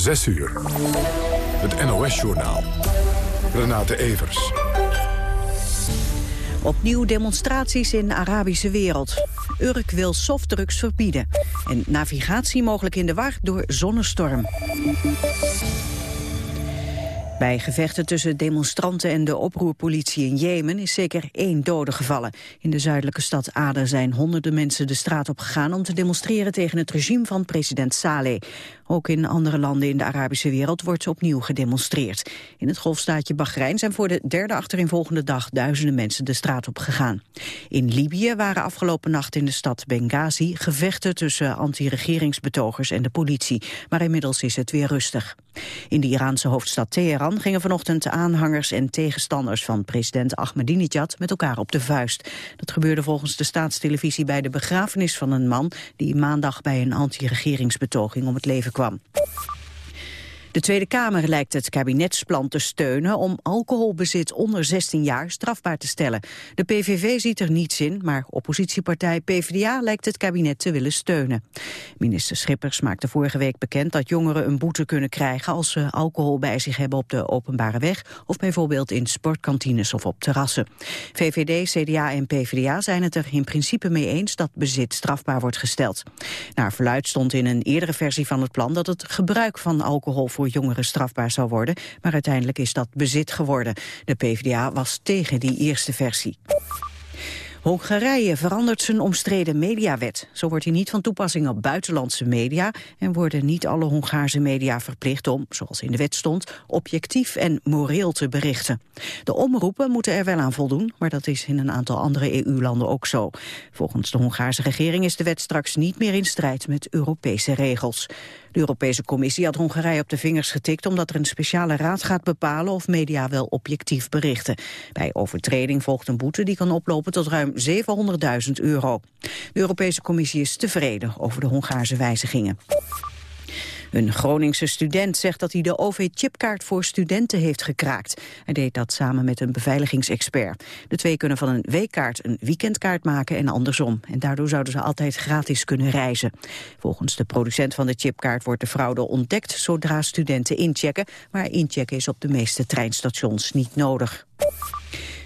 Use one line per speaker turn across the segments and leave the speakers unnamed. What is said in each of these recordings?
6 uur. Het NOS-journaal. Renate Evers.
Opnieuw demonstraties in de Arabische wereld. Urk wil softdrugs verbieden. En navigatie mogelijk in de war door zonnestorm. Bij gevechten tussen demonstranten en de oproerpolitie in Jemen is zeker één dode gevallen. In de zuidelijke stad Aden zijn honderden mensen de straat op gegaan om te demonstreren tegen het regime van president Saleh. Ook in andere landen in de Arabische wereld wordt opnieuw gedemonstreerd. In het golfstaatje Bahrein zijn voor de derde achtereenvolgende dag duizenden mensen de straat op gegaan. In Libië waren afgelopen nacht in de stad Benghazi gevechten tussen anti-regeringsbetogers en de politie. Maar inmiddels is het weer rustig. In de Iraanse hoofdstad Teheran gingen vanochtend aanhangers en tegenstanders van president Ahmadinejad met elkaar op de vuist. Dat gebeurde volgens de staatstelevisie bij de begrafenis van een man die maandag bij een anti-regeringsbetoging om het leven kwam. De Tweede Kamer lijkt het kabinetsplan te steunen om alcoholbezit onder 16 jaar strafbaar te stellen. De PVV ziet er niets in, maar oppositiepartij PvdA lijkt het kabinet te willen steunen. Minister Schippers maakte vorige week bekend dat jongeren een boete kunnen krijgen als ze alcohol bij zich hebben op de openbare weg of bijvoorbeeld in sportkantines of op terrassen. VVD, CDA en PvdA zijn het er in principe mee eens dat bezit strafbaar wordt gesteld. Naar verluid stond in een eerdere versie van het plan dat het gebruik van alcohol voor jongeren strafbaar zou worden, maar uiteindelijk is dat bezit geworden. De PvdA was tegen die eerste versie. Hongarije verandert zijn omstreden mediawet. Zo wordt hij niet van toepassing op buitenlandse media... en worden niet alle Hongaarse media verplicht om, zoals in de wet stond... objectief en moreel te berichten. De omroepen moeten er wel aan voldoen, maar dat is in een aantal andere EU-landen ook zo. Volgens de Hongaarse regering is de wet straks niet meer in strijd met Europese regels. De Europese Commissie had Hongarije op de vingers getikt... omdat er een speciale raad gaat bepalen of media wel objectief berichten. Bij overtreding volgt een boete die kan oplopen tot ruim 700.000 euro. De Europese Commissie is tevreden over de Hongaarse wijzigingen. Een Groningse student zegt dat hij de OV-chipkaart voor studenten heeft gekraakt. Hij deed dat samen met een beveiligingsexpert. De twee kunnen van een weekkaart een weekendkaart maken en andersom. En daardoor zouden ze altijd gratis kunnen reizen. Volgens de producent van de chipkaart wordt de fraude ontdekt zodra studenten inchecken. Maar inchecken is op de meeste treinstations niet nodig.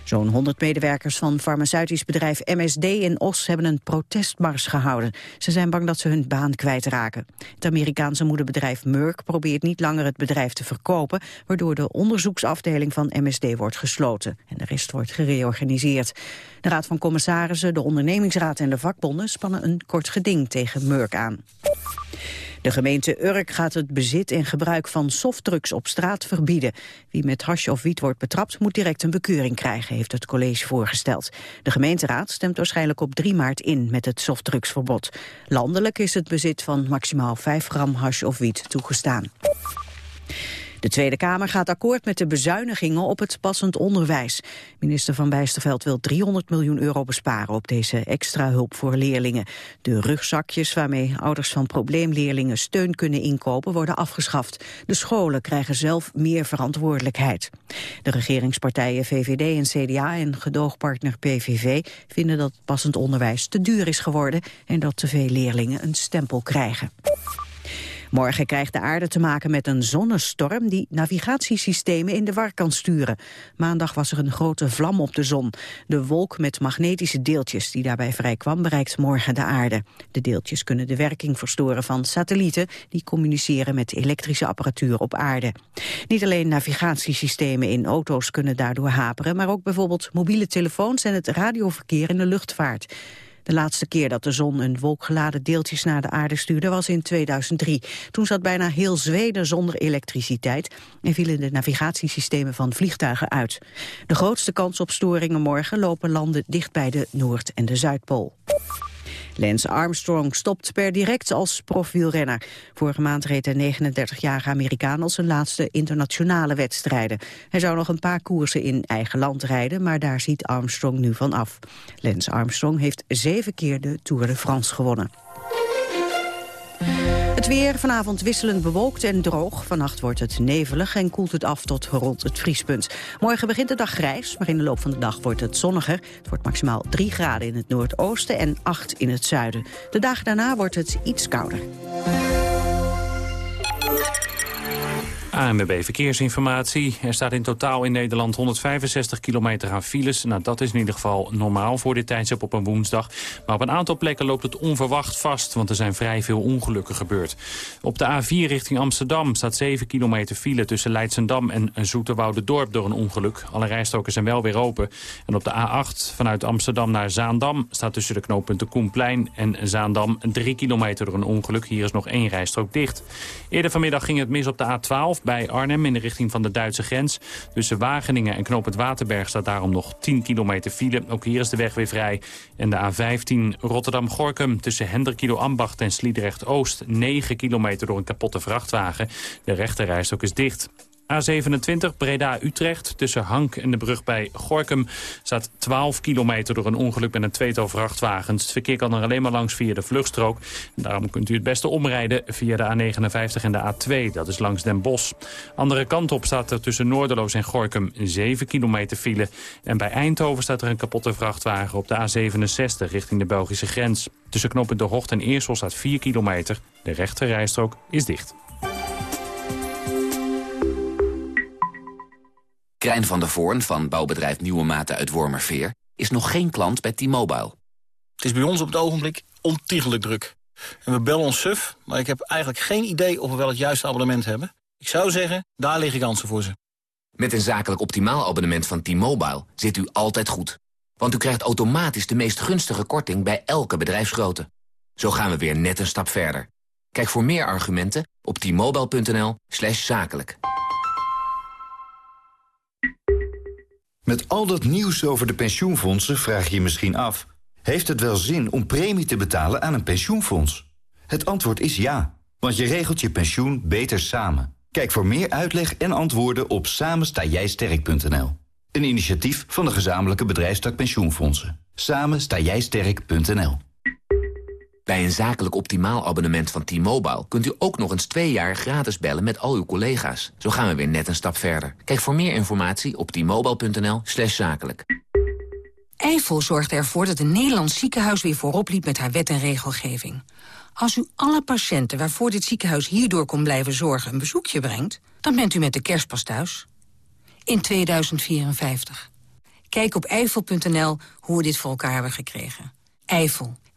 Zo'n 100 medewerkers van farmaceutisch bedrijf MSD in Os hebben een protestmars gehouden. Ze zijn bang dat ze hun baan kwijtraken. Het Amerikaanse moederbedrijf Merck probeert niet langer het bedrijf te verkopen, waardoor de onderzoeksafdeling van MSD wordt gesloten en de rest wordt gereorganiseerd. De Raad van Commissarissen, de ondernemingsraad en de vakbonden spannen een kort geding tegen Merck aan. De gemeente Urk gaat het bezit en gebruik van softdrugs op straat verbieden. Wie met hash of wiet wordt betrapt moet direct een bekeuring krijgen, heeft het college voorgesteld. De gemeenteraad stemt waarschijnlijk op 3 maart in met het softdrugsverbod. Landelijk is het bezit van maximaal 5 gram hash of wiet toegestaan. De Tweede Kamer gaat akkoord met de bezuinigingen op het passend onderwijs. Minister Van Bijsterveld wil 300 miljoen euro besparen op deze extra hulp voor leerlingen. De rugzakjes waarmee ouders van probleemleerlingen steun kunnen inkopen worden afgeschaft. De scholen krijgen zelf meer verantwoordelijkheid. De regeringspartijen VVD en CDA en gedoogpartner PVV vinden dat passend onderwijs te duur is geworden en dat te veel leerlingen een stempel krijgen. Morgen krijgt de aarde te maken met een zonnestorm die navigatiesystemen in de war kan sturen. Maandag was er een grote vlam op de zon. De wolk met magnetische deeltjes die daarbij vrijkwam bereikt morgen de aarde. De deeltjes kunnen de werking verstoren van satellieten die communiceren met elektrische apparatuur op aarde. Niet alleen navigatiesystemen in auto's kunnen daardoor haperen, maar ook bijvoorbeeld mobiele telefoons en het radioverkeer in de luchtvaart. De laatste keer dat de zon een wolkgeladen deeltjes naar de aarde stuurde was in 2003. Toen zat bijna heel Zweden zonder elektriciteit en vielen de navigatiesystemen van vliegtuigen uit. De grootste kans op storingen morgen lopen landen dicht bij de Noord- en de Zuidpool. Lance Armstrong stopt per direct als profwielrenner. Vorige maand reed de 39-jarige Amerikaan als zijn laatste internationale wedstrijden. Hij zou nog een paar koersen in eigen land rijden, maar daar ziet Armstrong nu van af. Lance Armstrong heeft zeven keer de Tour de France gewonnen. Het weer vanavond wisselend bewolkt en droog. Vannacht wordt het nevelig en koelt het af tot rond het vriespunt. Morgen begint de dag grijs, maar in de loop van de dag wordt het zonniger. Het wordt maximaal 3 graden in het noordoosten en 8 in het zuiden. De dagen daarna wordt het iets kouder.
ANWB Verkeersinformatie. Er staat in totaal in Nederland 165 kilometer aan files. Nou, dat is in ieder geval normaal voor dit tijdstip op een woensdag. Maar op een aantal plekken loopt het onverwacht vast... want er zijn vrij veel ongelukken gebeurd. Op de A4 richting Amsterdam staat 7 kilometer file... tussen Leidsendam en Dorp door een ongeluk. Alle rijstroken zijn wel weer open. En op de A8 vanuit Amsterdam naar Zaandam... staat tussen de knooppunten Koenplein en Zaandam 3 kilometer door een ongeluk. Hier is nog één rijstrook dicht. Eerder vanmiddag ging het mis op de A12 bij Arnhem in de richting van de Duitse grens. Tussen Wageningen en Knoop het Waterberg staat daarom nog 10 kilometer file. Ook hier is de weg weer vrij. En de A15 Rotterdam-Gorkum tussen Hendrikido Ambacht en Sliedrecht-Oost. 9 kilometer door een kapotte vrachtwagen. De rechterrijstok is dicht. A27 Breda-Utrecht tussen Hank en de brug bij Gorkum staat 12 kilometer door een ongeluk met een tweetal vrachtwagens. Het verkeer kan er alleen maar langs via de vluchtstrook. Daarom kunt u het beste omrijden via de A59 en de A2. Dat is langs Den Bosch. Andere kant op staat er tussen Noorderloos en Gorkum 7 kilometer file. En bij Eindhoven staat er een kapotte vrachtwagen op de A67 richting de Belgische grens. Tussen knoppen De Hocht en Eersel staat 4 kilometer. De rechte rijstrook is dicht.
Krijn van der Voorn van bouwbedrijf Nieuwe Maten uit Wormerveer... is nog geen klant bij T-Mobile.
Het is bij ons op het ogenblik ontiegelijk druk. En we bellen ons suf, maar ik heb eigenlijk geen idee of we wel het juiste abonnement hebben. Ik zou zeggen, daar liggen kansen voor ze.
Met een zakelijk optimaal abonnement van T-Mobile zit u altijd goed. Want u krijgt automatisch de meest gunstige korting bij elke bedrijfsgrootte. Zo gaan we weer net een stap verder. Kijk voor meer argumenten op t-mobile.nl zakelijk.
Met al dat nieuws over de pensioenfondsen vraag je je misschien af... heeft het wel zin om premie te betalen aan een pensioenfonds? Het antwoord is ja, want je regelt je pensioen beter samen. Kijk voor meer uitleg en antwoorden op samenstaaijsterk.nl. Een initiatief van de gezamenlijke bedrijfstak pensioenfondsen. Samen sterk.nl.
Bij een zakelijk optimaal abonnement van T-Mobile... kunt u ook nog eens twee jaar gratis bellen met al uw collega's. Zo gaan we weer net een stap verder. Kijk voor meer informatie op t-mobile.nl slash zakelijk.
Eifel zorgt ervoor dat een Nederlands ziekenhuis weer voorop liep met haar wet en regelgeving. Als u alle patiënten waarvoor dit ziekenhuis hierdoor kon blijven zorgen een bezoekje brengt... dan bent u met de kerstpas thuis. In 2054. Kijk op eifel.nl hoe we dit voor elkaar hebben gekregen. Eifel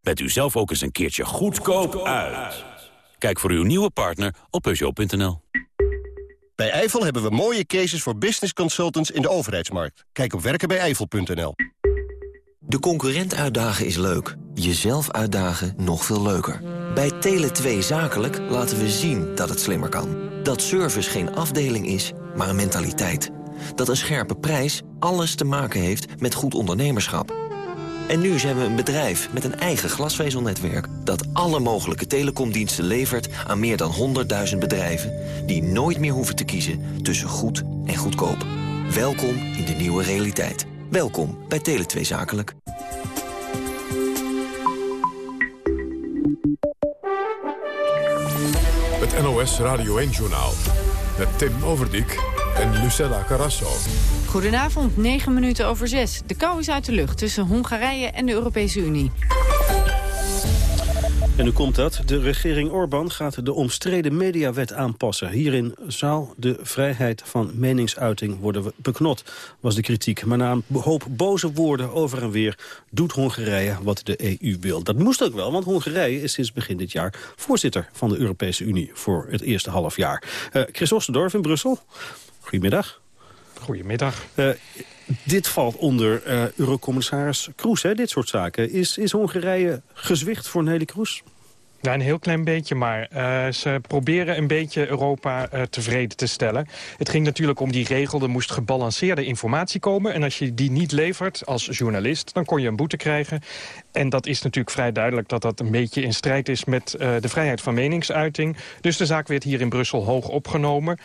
Bent u zelf ook eens een keertje goedkoop uit. Kijk voor uw nieuwe partner op Peugeot.nl.
Bij Eifel hebben we mooie cases voor business consultants in de overheidsmarkt. Kijk op werkenbijeifel.nl.
De concurrent uitdagen is leuk. Jezelf uitdagen nog veel leuker. Bij Tele2 Zakelijk laten we zien dat het slimmer kan. Dat service geen afdeling is, maar een mentaliteit. Dat een scherpe prijs alles te maken heeft met goed ondernemerschap. En nu zijn we een bedrijf met een eigen glasvezelnetwerk... dat alle mogelijke telecomdiensten levert aan meer dan 100.000 bedrijven... die nooit meer hoeven te kiezen tussen goed en goedkoop. Welkom in de nieuwe realiteit. Welkom bij Tele2 Zakelijk.
Het NOS Radio 1-journaal met Tim Overdijk en Lucella Carrasso.
Goedenavond, 9 minuten over 6. De kou is uit de lucht tussen Hongarije en de Europese Unie.
En nu komt dat. De regering Orbán gaat de omstreden mediawet aanpassen. Hierin zou de vrijheid van meningsuiting worden beknot, was de kritiek. Maar na een hoop boze woorden over en weer doet Hongarije wat de EU wil. Dat moest ook wel, want Hongarije is sinds begin dit jaar voorzitter van de Europese Unie voor het eerste half jaar. Uh, Chris Ostendorf in Brussel. Goedemiddag.
Goedemiddag.
Uh, dit valt onder uh, Eurocommissaris Kroes, hè, dit soort zaken. Is, is Hongarije gezwicht voor Nelly Kroes?
Ja, een heel klein beetje, maar uh, ze proberen een beetje Europa uh, tevreden te stellen. Het ging natuurlijk om die regel, er moest gebalanceerde informatie komen. En als je die niet levert als journalist, dan kon je een boete krijgen. En dat is natuurlijk vrij duidelijk dat dat een beetje in strijd is met uh, de vrijheid van meningsuiting. Dus de zaak werd hier in Brussel hoog opgenomen.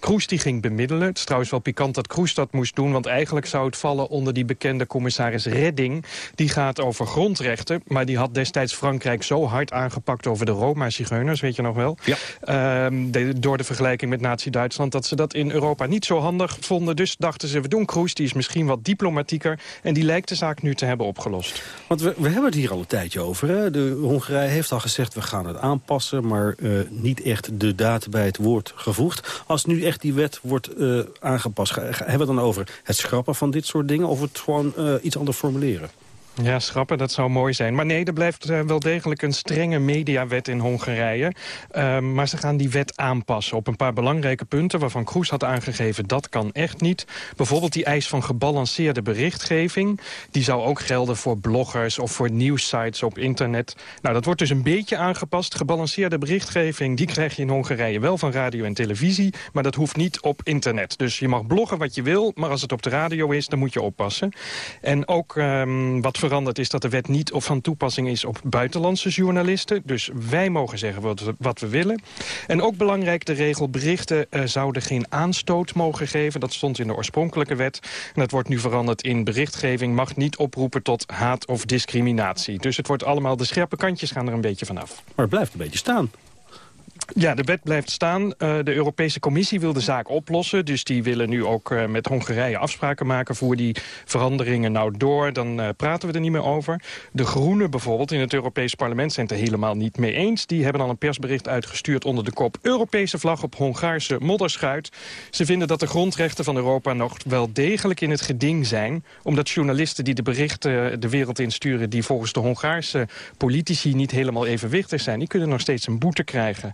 Kroes die ging bemiddelen. Het is trouwens wel pikant dat Kroes dat moest doen, want eigenlijk zou het vallen onder die bekende commissaris Redding. Die gaat over grondrechten, maar die had destijds Frankrijk zo hard aangepakt over de Roma-zigeuners, weet je nog wel?
Ja.
De, door de vergelijking met Nazi-Duitsland, dat ze dat in Europa niet zo handig vonden. Dus dachten ze, we doen Kroes, die is misschien wat diplomatieker. En die lijkt de zaak nu te hebben opgelost.
Want we, we hebben het hier al een tijdje over. Hè? De Hongarije heeft al gezegd, we gaan het aanpassen... maar uh, niet echt de daad bij het woord gevoegd. Als nu echt die wet wordt uh, aangepast, hebben we het dan over het schrappen van dit soort dingen... of het gewoon uh, iets anders formuleren?
Ja, schrappen, dat zou mooi zijn. Maar nee, er blijft uh, wel degelijk een strenge mediawet in Hongarije. Uh, maar ze gaan die wet aanpassen op een paar belangrijke punten... waarvan Kroes had aangegeven, dat kan echt niet. Bijvoorbeeld die eis van gebalanceerde berichtgeving. Die zou ook gelden voor bloggers of voor nieuwssites op internet. Nou, dat wordt dus een beetje aangepast. Gebalanceerde berichtgeving, die krijg je in Hongarije wel van radio en televisie... maar dat hoeft niet op internet. Dus je mag bloggen wat je wil, maar als het op de radio is... dan moet je oppassen. En ook um, wat veranderd is dat de wet niet of van toepassing is op buitenlandse journalisten. Dus wij mogen zeggen wat we, willen. En ook belangrijk, de regel berichten uh, zouden geen aanstoot mogen geven. Dat stond in de oorspronkelijke wet. En dat wordt nu veranderd in berichtgeving mag niet oproepen tot haat of discriminatie. Dus het wordt allemaal, de scherpe kantjes gaan er een beetje vanaf.
Maar het blijft een beetje staan.
Ja, de wet blijft staan. Uh, de Europese Commissie wil de zaak oplossen. Dus die willen nu ook uh, met Hongarije afspraken maken... voor die veranderingen nou door. Dan uh, praten we er niet meer over. De Groenen bijvoorbeeld in het Europees Parlement zijn het er helemaal niet mee eens. Die hebben al een persbericht uitgestuurd onder de kop... Europese vlag op Hongaarse modderschuit. Ze vinden dat de grondrechten van Europa nog wel degelijk in het geding zijn. Omdat journalisten die de berichten de wereld insturen... die volgens de Hongaarse politici niet helemaal evenwichtig zijn... die kunnen nog steeds een boete krijgen.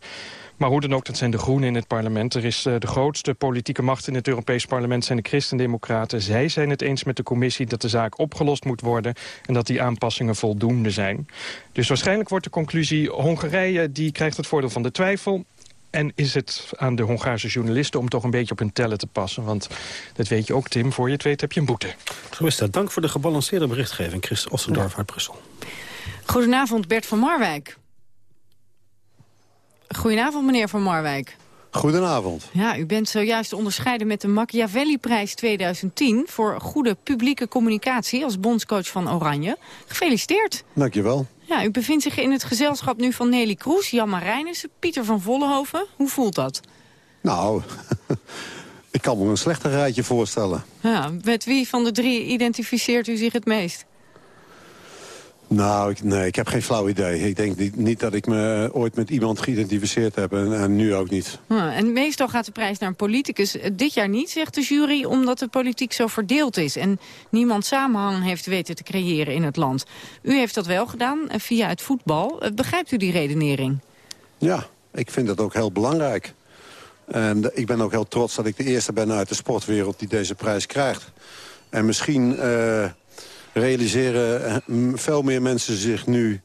Maar hoe dan ook, dat zijn de groenen in het parlement. Er is uh, de grootste politieke macht in het Europees parlement zijn de christendemocraten. Zij zijn het eens met de commissie dat de zaak opgelost moet worden... en dat die aanpassingen voldoende zijn. Dus waarschijnlijk wordt de conclusie... Hongarije die krijgt het voordeel van de twijfel... En is het aan de Hongaarse journalisten om toch een beetje op hun tellen te passen? Want dat weet je ook, Tim. Voor je het weet heb je een boete.
Zo is dat. Dank voor de gebalanceerde berichtgeving. Chris Ossendorf ja. uit Brussel.
Goedenavond, Bert van Marwijk. Goedenavond, meneer Van Marwijk.
Goedenavond.
Ja, u bent zojuist onderscheiden met de Machiavelli-prijs 2010... voor goede publieke communicatie als bondscoach van Oranje. Gefeliciteerd.
Dankjewel.
Ja, u bevindt zich in het gezelschap nu van Nelly Kroes, Jan Marijnissen, Pieter van Vollenhoven. Hoe voelt dat?
Nou, ik kan me een slechter rijtje voorstellen.
Ja, met wie van de drie identificeert u zich het meest?
Nou, ik, nee, ik heb geen flauw idee. Ik denk niet, niet dat ik me ooit met iemand geïdentificeerd heb en, en nu ook niet.
Ja, en meestal gaat de prijs naar een politicus. Dit jaar niet, zegt de jury, omdat de politiek zo verdeeld is... en niemand samenhang heeft weten te creëren in het land. U heeft dat wel gedaan, via het voetbal. Begrijpt u die redenering?
Ja, ik vind dat ook heel belangrijk. En ik ben ook heel trots dat ik de eerste ben uit de sportwereld die deze prijs krijgt. En misschien... Uh, realiseren veel meer mensen zich nu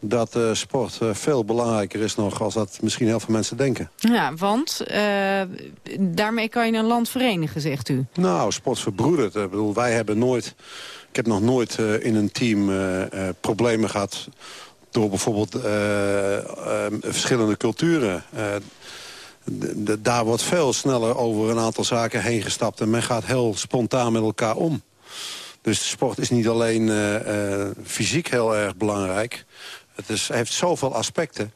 dat uh, sport uh, veel belangrijker is nog... als dat misschien heel veel mensen denken.
Ja, want uh, daarmee kan je een land verenigen, zegt u.
Nou, sport verbroedert. Ik bedoel, wij hebben nooit... Ik heb nog nooit in een team problemen gehad... door bijvoorbeeld verschillende culturen... daar wordt veel sneller over een aantal zaken heen gestapt... en men gaat heel spontaan met elkaar om. Dus de sport is niet alleen uh, uh, fysiek heel erg belangrijk. Het is, heeft zoveel aspecten.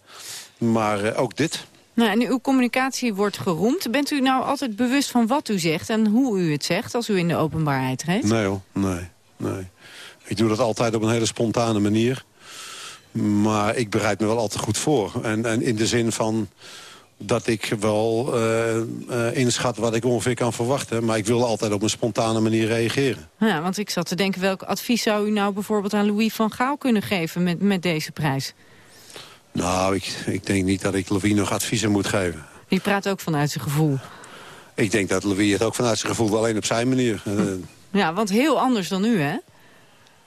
Maar uh, ook dit.
Nou, en uw communicatie wordt geroemd. Bent u nou altijd bewust van wat u zegt en hoe u het zegt... als u in de openbaarheid treedt?
Nee hoor, nee, nee. Ik doe dat altijd op een hele spontane manier. Maar ik bereid me wel altijd goed voor. En, en in de zin van dat ik wel uh, uh, inschat wat ik ongeveer kan verwachten. Maar ik wil altijd op een spontane manier reageren.
Ja, want ik zat te denken, welk advies zou u nou bijvoorbeeld aan Louis van Gaal kunnen geven met, met deze prijs?
Nou, ik, ik denk niet dat ik Louis nog adviezen moet geven.
Die praat ook vanuit zijn gevoel.
Ik denk dat Louis het ook vanuit zijn gevoel, alleen op zijn manier.
Ja, want heel anders dan u, hè?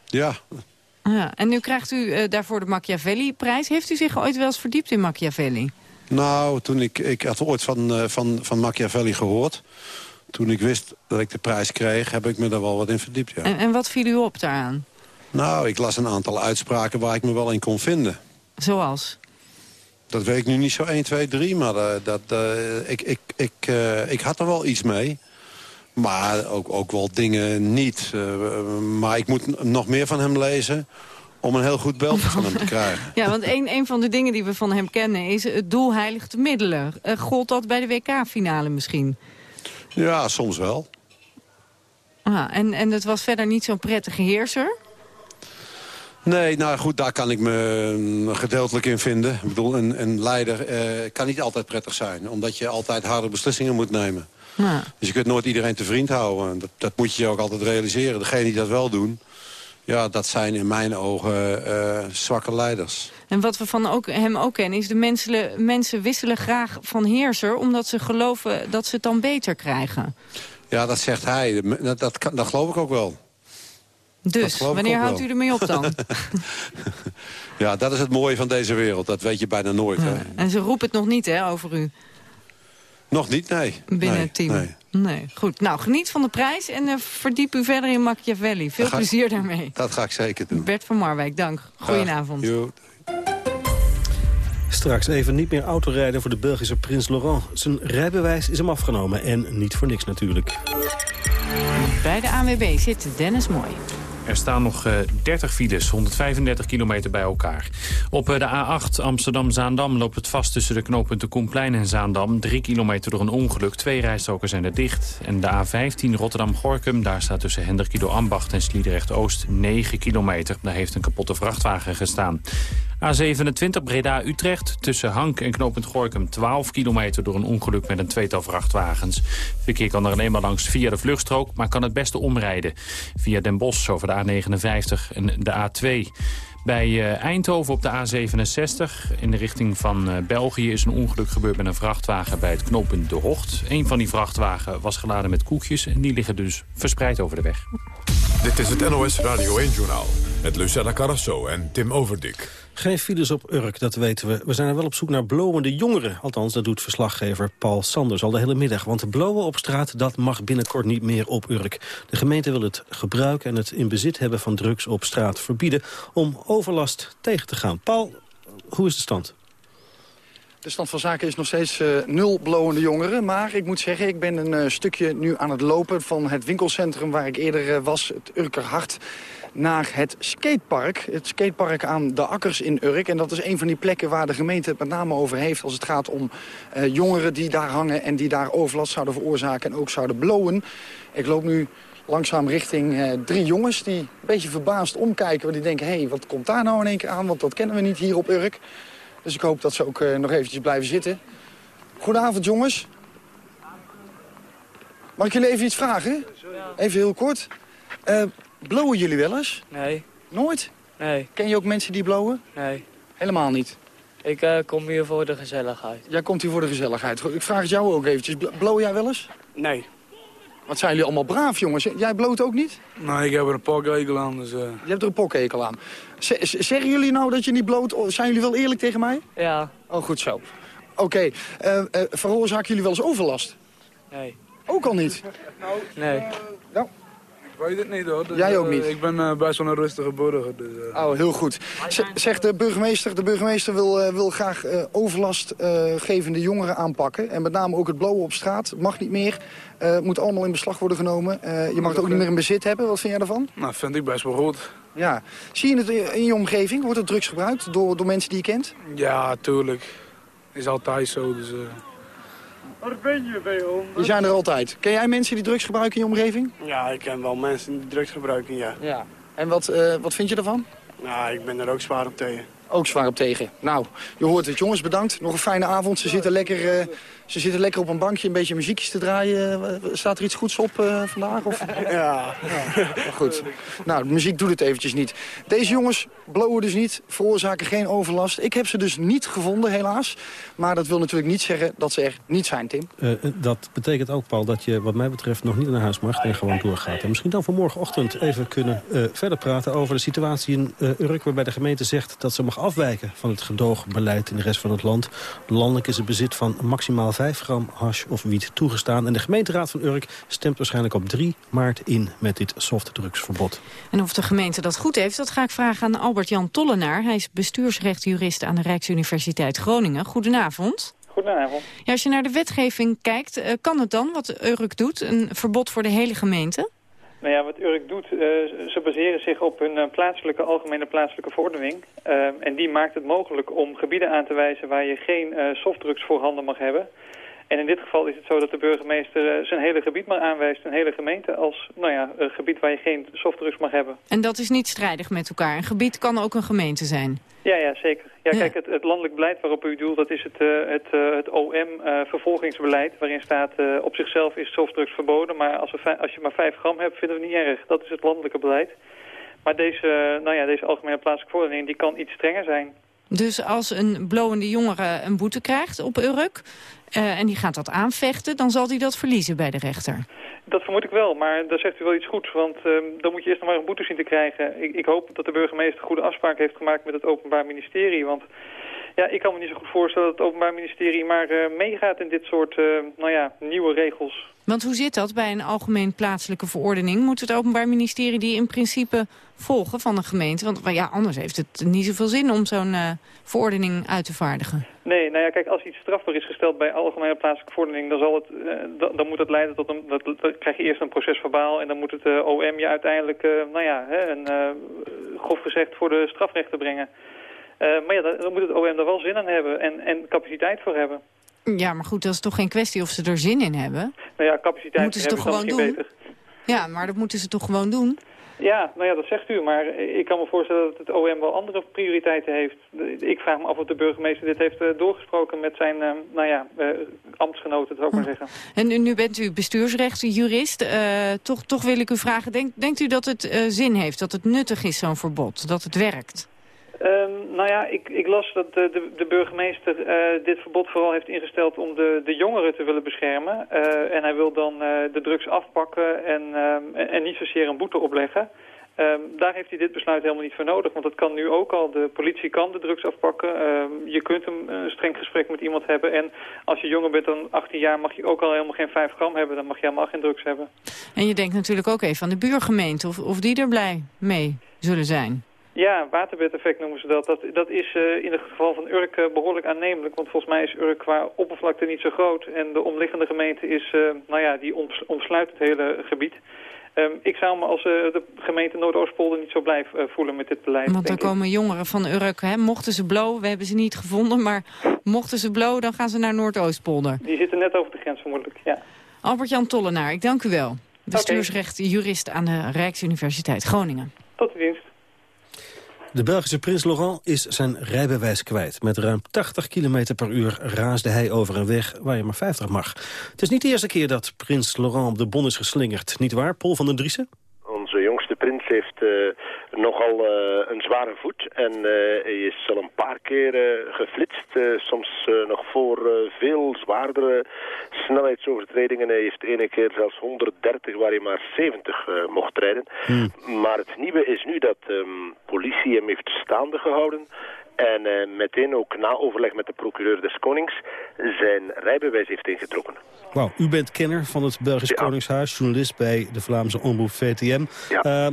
Ja,
Ja, en nu krijgt u uh, daarvoor de Machiavelli-prijs. Heeft u zich ooit wel eens verdiept in Machiavelli?
Nou, toen ik, ik had ooit van, uh, van, van Machiavelli gehoord. Toen ik wist dat ik de prijs kreeg, heb ik me daar wel wat in verdiept, ja.
En, en wat viel u op daaraan?
Nou, ik las een aantal uitspraken waar ik me wel in kon vinden.
Zoals?
Dat weet ik nu niet zo 1, 2, 3, maar uh, dat, uh, ik, ik, ik, uh, ik had er wel iets mee. Maar ook, ook wel dingen niet. maar ik moet nog meer van hem lezen om een heel goed beeld van hem te krijgen.
Ja, want een, een van de dingen die we van hem kennen is het doel heiligt de middelen. gold dat bij de WK-finale misschien?
Ja, soms wel.
Ah, en, en het was verder niet zo'n prettige heerser?
Nee, nou goed, daar kan ik me gedeeltelijk in vinden. Ik bedoel, een, een leider eh, kan niet altijd prettig zijn. Omdat je altijd harde beslissingen moet nemen. Ja. Dus je kunt nooit iedereen te vriend houden. Dat, dat moet je ook altijd realiseren. Degenen die dat wel doen, ja, dat zijn in mijn ogen uh, zwakke leiders.
En wat we van ook, hem ook kennen is... de mensen, mensen wisselen graag van heerser... omdat ze geloven dat ze het dan beter krijgen.
Ja, dat zegt hij. Dat, dat, kan, dat geloof ik ook wel.
Dus, wanneer houdt u ermee op dan?
ja, dat is het mooie van deze wereld. Dat weet je bijna nooit. Ja. Hè?
En ze roepen het nog niet hè, over u?
Nog niet, nee.
Binnen
nee,
het team?
Nee.
Nee. Goed, nou, geniet van de prijs en uh, verdiep u verder in Machiavelli. Veel plezier daarmee.
Dat ga ik zeker doen.
Bert van Marwijk, dank. Goedenavond.
Straks even niet meer autorijden voor de Belgische prins Laurent. Zijn rijbewijs is hem afgenomen en niet voor niks natuurlijk.
Bij de ANWB zit Dennis Mooi.
Er staan nog 30 eh, files, 135 kilometer bij elkaar. Op eh, de A8 Amsterdam-Zaandam loopt het vast tussen de knooppunten Koenplein en Zaandam. 3 kilometer door een ongeluk, twee rijstroken zijn er dicht. En de A15 Rotterdam-Gorkum, daar staat tussen Hendrikido Ambacht en Sliedrecht-Oost 9 kilometer. Daar heeft een kapotte vrachtwagen gestaan. A27 Breda-Utrecht tussen Hank en knooppunt Gorkum 12 kilometer door een ongeluk met een tweetal vrachtwagens. Verkeer kan er alleen maar langs via de vluchtstrook, maar kan het beste omrijden. Via Den Bosch over de A59 en de A2. Bij uh, Eindhoven op de A67 in de richting van uh, België is een ongeluk gebeurd met een vrachtwagen bij het knooppunt De Hocht. Een van die vrachtwagen was geladen met koekjes en die liggen dus verspreid over de weg.
Dit is het NOS Radio 1-journaal met Lucella Carrasso en Tim Overdik.
Geen files op Urk, dat weten we. We zijn wel op zoek naar blowende jongeren. Althans, dat doet verslaggever Paul Sanders al de hele middag. Want blowen op straat, dat mag binnenkort niet meer op Urk. De gemeente wil het gebruik en het in bezit hebben van drugs op straat verbieden... om overlast tegen te gaan. Paul, hoe is de stand?
De stand van zaken is nog steeds uh, nul blowende jongeren. Maar ik moet zeggen, ik ben een uh, stukje nu aan het lopen van het winkelcentrum waar ik eerder uh, was, het Urker Hart naar het skatepark. Het skatepark aan de Akkers in Urk. En dat is een van die plekken waar de gemeente het met name over heeft... als het gaat om jongeren die daar hangen en die daar overlast zouden veroorzaken... en ook zouden blowen. Ik loop nu langzaam richting drie jongens die een beetje verbaasd omkijken. Want die denken, hé, hey, wat komt daar nou in één keer aan? Want dat kennen we niet hier op Urk. Dus ik hoop dat ze ook uh, nog eventjes blijven zitten. Goedenavond, jongens. Mag ik jullie even iets vragen? Even heel kort. Uh, blowen jullie wel eens?
Nee.
Nooit?
Nee.
Ken je ook mensen die blowen?
Nee.
Helemaal niet?
Ik uh, kom hier voor de gezelligheid.
Jij komt hier voor de gezelligheid. Ik vraag het jou ook eventjes. Blow jij wel eens?
Nee.
Wat zijn jullie allemaal braaf, jongens? Jij bloot ook niet?
Nee, ik heb er een pokkekel aan. Dus, uh...
Je hebt er een pokkekel aan. Z zeggen jullie nou dat je niet bloot? Zijn jullie wel eerlijk tegen mij?
Ja.
Oh, goed zo. Oké. Okay. Uh, uh, veroorzaken jullie wel eens overlast?
Nee.
Ook al niet?
Nee.
Nou,
ik weet het niet hoor. Dus,
Jij ook niet?
Uh, ik ben uh, best wel een rustige burger. Dus, uh...
Oh, heel goed. Z zegt de burgemeester, de burgemeester wil, wil graag overlastgevende jongeren aanpakken. En met name ook het blowen op straat. Mag niet meer. moet allemaal in beslag worden genomen. je mag het ook niet meer in bezit hebben. Wat vind jij daarvan?
Nou, vind ik best wel goed.
Ja. Zie je het in je omgeving? Wordt het drugs gebruikt door, door mensen die je kent?
Ja, tuurlijk. Is altijd zo. Dus,
Waar ben je, Beon? Die zijn er altijd. Ken jij mensen die drugs gebruiken in je omgeving?
Ja, ik ken wel mensen die drugs gebruiken, ja.
ja. En wat, uh, wat vind je ervan?
Nou, ik ben er ook zwaar op tegen.
Ook zwaar op tegen. Nou, je hoort het. Jongens, bedankt. Nog een fijne avond. Ze zitten lekker, eh, ze zitten lekker op een bankje een beetje muziekjes te draaien. Eh, Staat er iets goeds op eh, vandaag? Of? Ja. Maar goed. Nou, de muziek doet het eventjes niet. Deze jongens blowen dus niet, veroorzaken geen overlast. Ik heb ze dus niet gevonden, helaas. Maar dat wil natuurlijk niet zeggen dat ze er niet zijn, Tim.
Eh, dat betekent ook, Paul, dat je wat mij betreft nog niet naar huis mag en gewoon doorgaat. En misschien dan voor morgenochtend even kunnen eh, verder praten over de situatie in uh, Urk... waarbij de gemeente zegt dat ze mag afwijken van het gedoogbeleid in de rest van het land. Landelijk is het bezit van maximaal 5 gram hash of wiet toegestaan. En de gemeenteraad van Urk stemt waarschijnlijk op 3 maart in met dit softdrugsverbod.
En of de gemeente dat goed heeft, dat ga ik vragen aan Albert-Jan Tollenaar. Hij is bestuursrechtjurist aan de Rijksuniversiteit Groningen. Goedenavond.
Goedenavond.
Ja, als je naar de wetgeving kijkt, eh, kan het dan, wat Urk doet, een verbod voor de hele gemeente?
Nou ja, wat Urk doet, uh, ze baseren zich op een uh, plaatselijke, algemene plaatselijke verordening. Uh, en die maakt het mogelijk om gebieden aan te wijzen waar je geen softdrugs voorhanden mag hebben. En in dit geval is het zo dat de burgemeester zijn hele gebied maar aanwijst, een hele gemeente, als nou ja, een gebied waar je geen softdrugs mag hebben.
En dat is niet strijdig met elkaar. Een gebied kan ook een gemeente zijn.
Ja, ja, zeker. Ja, kijk, het, het landelijk beleid waarop u doelt, dat is het, uh, het, uh, het OM-vervolgingsbeleid, waarin staat op zichzelf is softdrugs verboden, maar als, we als je maar 5 gram hebt, vinden we het niet erg. Dat is het landelijke beleid. Maar deze, nou ja, deze algemene plaatselijke verordening, die kan iets strenger zijn.
Dus als een blowende jongere een boete krijgt op Urk... Uh, en die gaat dat aanvechten, dan zal hij dat verliezen bij de rechter.
Dat vermoed ik wel, maar daar zegt u wel iets goeds. Want uh, dan moet je eerst nog maar een boete zien te krijgen. Ik, ik hoop dat de burgemeester goede afspraken heeft gemaakt met het Openbaar Ministerie. Want ja, ik kan me niet zo goed voorstellen dat het Openbaar Ministerie maar uh, meegaat in dit soort nou ja, nieuwe regels.
Want hoe zit dat bij een algemeen plaatselijke verordening? Moet het Openbaar Ministerie die in principe volgen van de gemeente? Want ja, anders heeft het niet zoveel zin om zo'n uh, verordening uit te vaardigen.
Nee, nou ja, kijk, als iets strafbaar is gesteld bij algemene plaatselijke verordening... dan, zal het, uh, dan, moet dat leiden tot een... Dat, dan krijg je eerst een proces verbaal... en dan moet het uh, OM je uiteindelijk, nou ja, hè, een, grof gezegd voor de strafrechter brengen. maar ja, dan, dan moet het OM er wel zin aan hebben en, en capaciteit voor hebben.
Ja, maar goed, dat is toch geen kwestie of ze er zin in hebben?
Nou ja, capaciteit
moeten ze toch gewoon doen?
Beter.
Ja, maar dat moeten ze toch gewoon doen?
Ja, nou ja, dat zegt u. Maar ik kan me voorstellen dat het OM wel andere prioriteiten heeft. Ik vraag me af of de burgemeester dit heeft uh, doorgesproken met zijn, uh, nou ja, uh, ambtsgenoten, zou ik maar zeggen.
En nu, nu bent u bestuursrechtsjurist. toch, toch wil ik u vragen, denk, denkt u dat het zin heeft, dat het nuttig is, zo'n verbod, dat het werkt?
Um, nou ja, ik, ik las dat de, de, burgemeester uh, dit verbod vooral heeft ingesteld om de, de jongeren te willen beschermen. Uh, en hij wil dan uh, de drugs afpakken en, en niet zozeer een boete opleggen. Um, daar heeft hij dit besluit helemaal niet voor nodig, want dat kan nu ook al. De politie kan de drugs afpakken. Je kunt een streng gesprek met iemand hebben. En als je jonger bent dan 18 jaar mag je ook al helemaal geen 5 gram hebben. Dan mag je helemaal geen drugs hebben.
En je denkt natuurlijk ook even aan de buurgemeente, of, of die er blij mee zullen zijn.
Ja, waterbedeffect noemen ze dat. Dat, dat is uh, in het geval van Urk uh, behoorlijk aannemelijk. Want volgens mij is Urk qua oppervlakte niet zo groot. En de omliggende gemeente is, uh, nou ja, die oms omsluit het hele gebied. Um, ik zou me als de gemeente Noordoostpolder niet zo blij voelen met dit beleid.
Want er komen
ik.
jongeren van Urk, hè? mochten ze blowen, we hebben ze niet gevonden... maar mochten ze blowen, dan gaan ze naar Noordoostpolder.
Die zitten net over de grens vermoedelijk, ja.
Albert-Jan Tollenaar, ik dank u wel. Bestuursrecht jurist aan de Rijksuniversiteit Groningen.
Tot de dienst.
De Belgische prins Laurent is zijn rijbewijs kwijt. Met ruim 80 km per uur raasde hij over een weg waar je maar 50 mag. Het is niet de eerste keer dat prins Laurent op de bon is geslingerd. Niet waar, Paul van den Driessen?
Onze jongste prins heeft uh, nogal uh, een zware voet en uh, hij is al een paar keer geflitst. soms nog voor veel zwaardere snelheidsovertredingen. Hij heeft ene keer zelfs 130 waar hij maar 70 mocht rijden. Hmm. Maar het nieuwe is nu dat um, politie hem heeft staande gehouden. En uh, meteen ook na overleg met de procureur des Konings zijn rijbewijs heeft ingetrokken.
Wauw, u bent kenner van het Belgisch ja. Koningshuis, journalist bij de Vlaamse omroep VTM. Ja. Uh,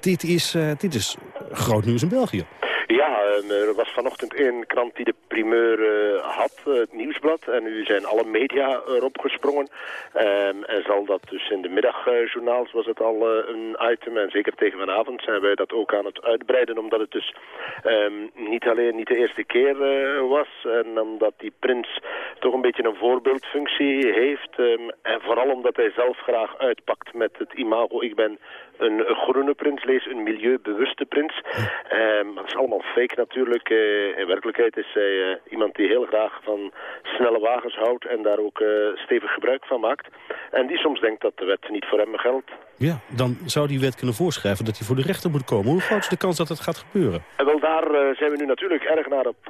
dit, is, uh, dit is groot nieuws in België.
Ja, er was vanochtend een krant die de primeur eh, had, eh, het nieuwsblad. En nu zijn alle media erop gesprongen. En zal dat dus in de middagjournaals was het al een item. En zeker tegen vanavond zijn wij dat ook aan het uitbreiden. Omdat het dus ehm, niet alleen niet de eerste keer was. En omdat die prins toch een beetje een voorbeeldfunctie heeft. Ehm, en vooral omdat hij zelf graag uitpakt met het imago. Ik ben een, groene prins, lees een milieubewuste prins. Um, dat is allemaal fake natuurlijk. Uh, in werkelijkheid is zij uh, iemand die heel graag van snelle wagens houdt en daar ook uh, stevig gebruik van maakt. En die soms denkt dat de wet niet voor hem geldt.
Ja, dan zou die wet kunnen voorschrijven dat hij voor de rechter moet komen. Hoe groot is de kans dat dat gaat gebeuren?
En wel, daar zijn we nu natuurlijk erg naar op,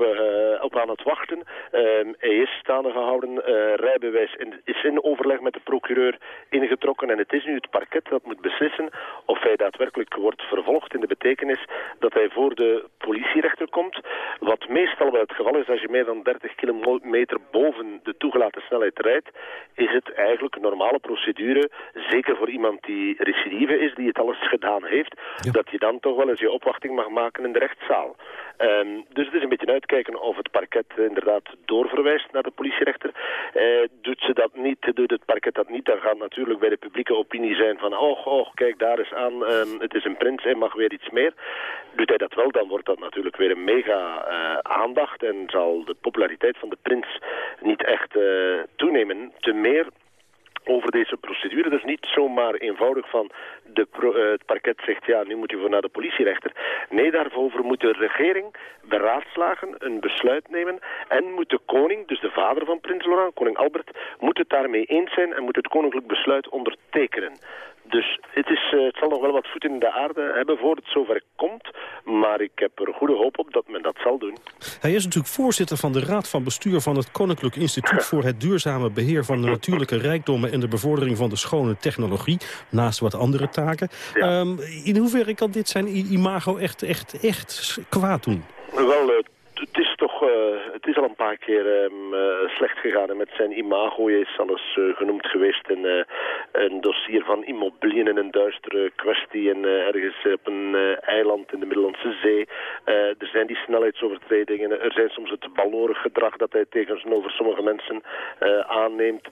op aan het wachten. Ehm, hij is staande gehouden. rijbewijs in, is in overleg met de procureur ingetrokken. En het is nu het parket dat moet beslissen of hij daadwerkelijk wordt vervolgd in de betekenis dat hij voor de politierechter komt. Wat meestal wel het geval is als je meer dan 30 kilometer boven de toegelaten snelheid rijdt, is het eigenlijk een normale procedure, zeker voor iemand die recidive is, die het alles gedaan heeft, dat je dan toch wel eens je opwachting mag maken in de rechtszaal. Um, dus het is een beetje uitkijken of het parket inderdaad doorverwijst naar de politierechter. Uh, doet ze dat niet, doet het parket dat niet, dan gaat natuurlijk bij de publieke opinie zijn van, oh, oh, kijk, daar is aan, um, het is een prins, hij mag weer iets meer. Doet hij dat wel, dan wordt dat natuurlijk weer een mega uh, aandacht en zal de populariteit van de prins niet echt uh, toenemen. Te meer over deze procedure. Is niet zomaar eenvoudig van de uh, het parket zegt ja, nu moet u voor naar de politierechter. Nee, daarvoor moet de regering beraadslagen, een besluit nemen en moet de koning, dus de vader van prins Laurent, koning Albert, moet het daarmee eens zijn en moet het koninklijk besluit ondertekenen. Dus het, is, uh, het zal nog wel wat voet in de aarde hebben voor het zover komt. Maar ik heb er goede hoop op dat men dat zal doen.
Hij is natuurlijk voorzitter van de Raad van Bestuur van het Koninklijk Instituut... voor het duurzame beheer van de natuurlijke rijkdommen... en de bevordering van de schone technologie, naast wat andere taken. Um, in hoeverre kan dit zijn imago echt, echt, echt kwaad doen?
Wel, uh, het is toch, uh, het is al een paar keer um, uh, slecht gegaan. En met zijn imago is alles uh, genoemd geweest. En, een dossier van immobiliën in een duistere kwestie. En ergens op een eiland in de Middellandse Zee. er zijn die snelheidsovertredingen. Er zijn soms het balorig gedrag dat hij tegenover sommige mensen aanneemt.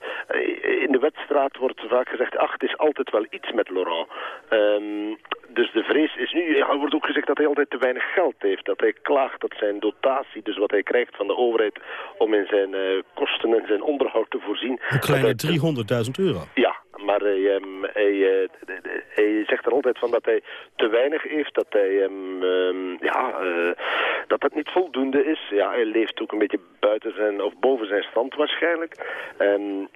in de wedstraat wordt vaak gezegd, ach, het is altijd wel iets met Laurent. Um, dus de vrees is nu, er wordt ook gezegd dat hij altijd te weinig geld heeft. Dat hij klaagt dat zijn dotatie, dus wat hij krijgt van de overheid om in zijn uh, kosten en zijn onderhoud te voorzien.
Een kleine 300.000 euro.
Ja, maar hij, um, hij, uh, hij, zegt er altijd van dat hij te weinig heeft, dat hij um, um, ja, uh, dat dat niet voldoende is. Ja, hij leeft ook een beetje buiten zijn of boven zijn stand waarschijnlijk. En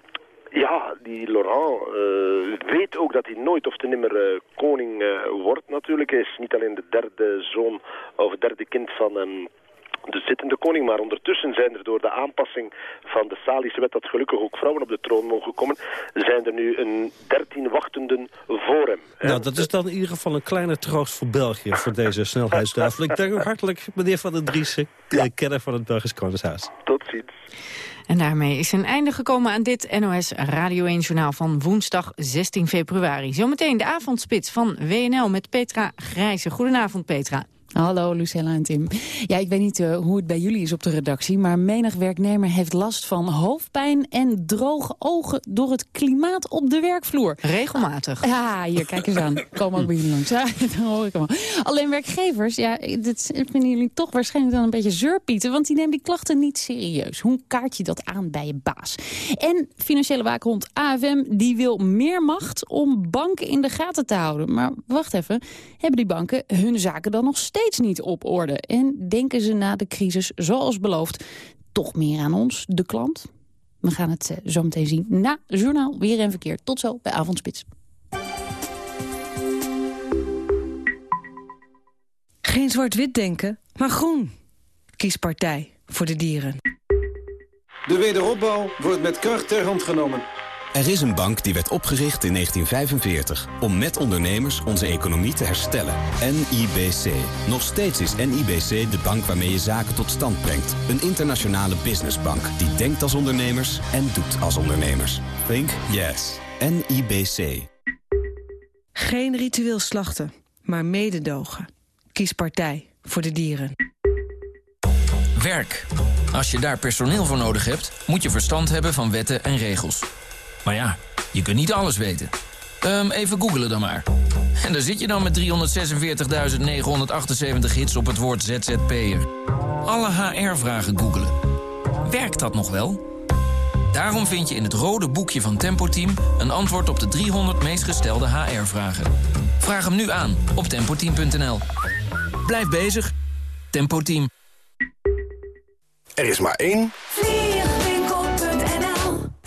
ja, die Laurent uh, weet ook dat hij nooit of te nimmer uh, koning uh, wordt natuurlijk. Hij is niet alleen de derde zoon of derde kind van um, de zittende koning. Maar ondertussen zijn er door de aanpassing van de Salische wet... dat gelukkig ook vrouwen op de troon mogen komen... zijn er nu een dertien wachtenden voor hem.
Nou, dat is dan in ieder geval een kleine troost voor België... voor deze snelheidsduivel. Ik dank u hartelijk, meneer Van den Driessen... Ja. kenner van het Belgisch Koningshuis.
Tot ziens.
En daarmee is een einde gekomen aan dit NOS Radio 1-journaal van woensdag 16 februari. Zometeen de avondspits van WNL met Petra Grijze. Goedenavond, Petra.
Hallo Lucella en Tim. Ja, ik weet niet uh, hoe het bij jullie is op de redactie... maar menig werknemer heeft last van hoofdpijn en droge ogen... door het klimaat op de werkvloer.
Regelmatig.
Ja, hier, kijk eens aan. Kom ook bij jullie langs. Ja, dat hoor ik allemaal. Alleen werkgevers, ja, dit vinden jullie toch waarschijnlijk dan een beetje zeurpieten... want die nemen die klachten niet serieus. Hoe kaart je dat aan bij je baas? En financiële waakhond AFM, die wil meer macht... om banken in de gaten te houden. Maar wacht even, hebben die banken hun zaken dan nog steeds steeds niet op orde. En denken ze na de crisis, zoals beloofd, toch meer aan ons, de klant? We gaan het uh, zo meteen zien na Journaal Weer en Verkeer. Tot zo bij Avondspits.
Geen zwart-wit denken, maar groen. Kies partij voor de dieren.
De wederopbouw wordt met kracht ter hand genomen.
Er is een bank die werd opgericht in 1945 om met ondernemers onze economie te herstellen. NIBC. Nog steeds is NIBC de bank waarmee je zaken tot stand brengt. Een internationale businessbank die denkt als ondernemers en doet als ondernemers. Think yes. NIBC.
Geen ritueel slachten, maar mededogen. Kies partij voor de dieren.
Werk.
Als je daar personeel voor nodig hebt, moet je verstand hebben van wetten en regels. Maar ja, je kunt niet alles weten. Ehm, even googelen dan maar. En daar zit je dan met 346.978 hits op het woord ZZP'er. Alle HR-vragen googelen. Werkt dat nog wel? Daarom vind je in het rode boekje van Tempo Team... een antwoord op de 300 meest gestelde HR-vragen. Vraag hem nu aan op tempoteam.nl. Blijf bezig. Tempo Team.
Er is maar één.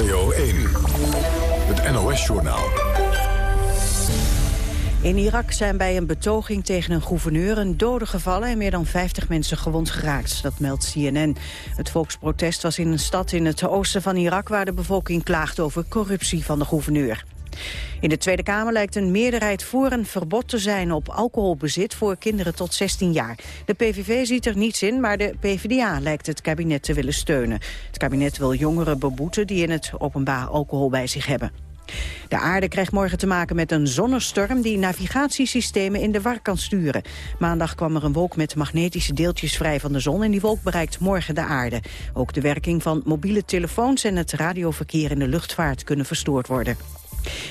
Radio 1. Het NOS-journaal.
In Irak zijn bij een betoging tegen een gouverneur een dode gevallen en meer dan 50 mensen gewond geraakt. Dat meldt CNN. Het volksprotest was in een stad in het oosten van Irak waar de bevolking klaagt over corruptie van de gouverneur. In de Tweede Kamer lijkt een meerderheid voor een verbod te zijn op alcoholbezit voor kinderen tot 16 jaar. De PVV ziet er niets in, maar de PvdA lijkt het kabinet te willen steunen. Het kabinet wil jongeren beboeten die in het openbaar alcohol bij zich hebben. De aarde krijgt morgen te maken met een zonnestorm die navigatiesystemen in de war kan sturen. Maandag kwam er een wolk met magnetische deeltjes vrij van de zon en die wolk bereikt morgen de aarde. Ook de werking van mobiele telefoons en het radioverkeer in de luchtvaart kunnen verstoord worden.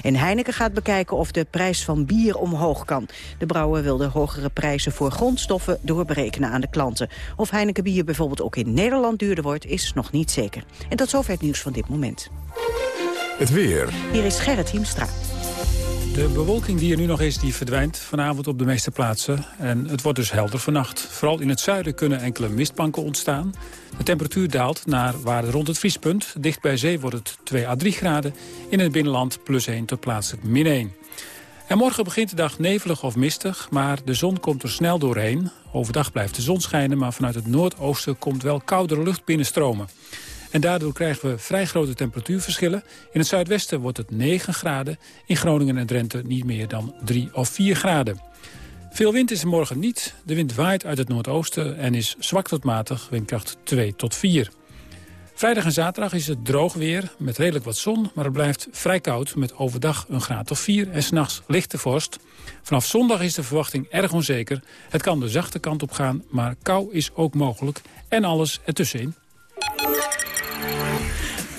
En Heineken gaat bekijken of de prijs van bier omhoog kan. De brouwer wil de hogere prijzen voor grondstoffen doorberekenen aan de klanten. Of Heineken bier bijvoorbeeld ook in Nederland duurder wordt, is nog niet zeker. En tot zover het nieuws van dit moment.
Het weer.
Hier is Gerrit Hiemstra.
De bewolking die er nu nog is, die verdwijnt vanavond op de meeste plaatsen. En het wordt dus helder vannacht. Vooral in het zuiden kunnen enkele mistbanken ontstaan. De temperatuur daalt naar waarde rond het vriespunt. Dicht bij zee wordt het 2 à 3 graden. In het binnenland plus 1 tot plaatselijk min 1. En morgen begint de dag nevelig of mistig, maar de zon komt er snel doorheen. Overdag blijft de zon schijnen, maar vanuit het noordoosten komt wel koudere lucht binnenstromen. En daardoor krijgen we vrij grote temperatuurverschillen. In het zuidwesten wordt het 9 graden. In Groningen en Drenthe niet meer dan 3 of 4 graden. Veel wind is er morgen niet. De wind waait uit het noordoosten en is zwak tot matig, windkracht 2 tot 4. Vrijdag en zaterdag is het droog weer, met redelijk wat zon... maar het blijft vrij koud, met overdag een graad of 4 en s'nachts lichte vorst. Vanaf zondag is de verwachting erg onzeker. Het kan de zachte kant op gaan, maar kou is ook mogelijk. En alles ertussenin.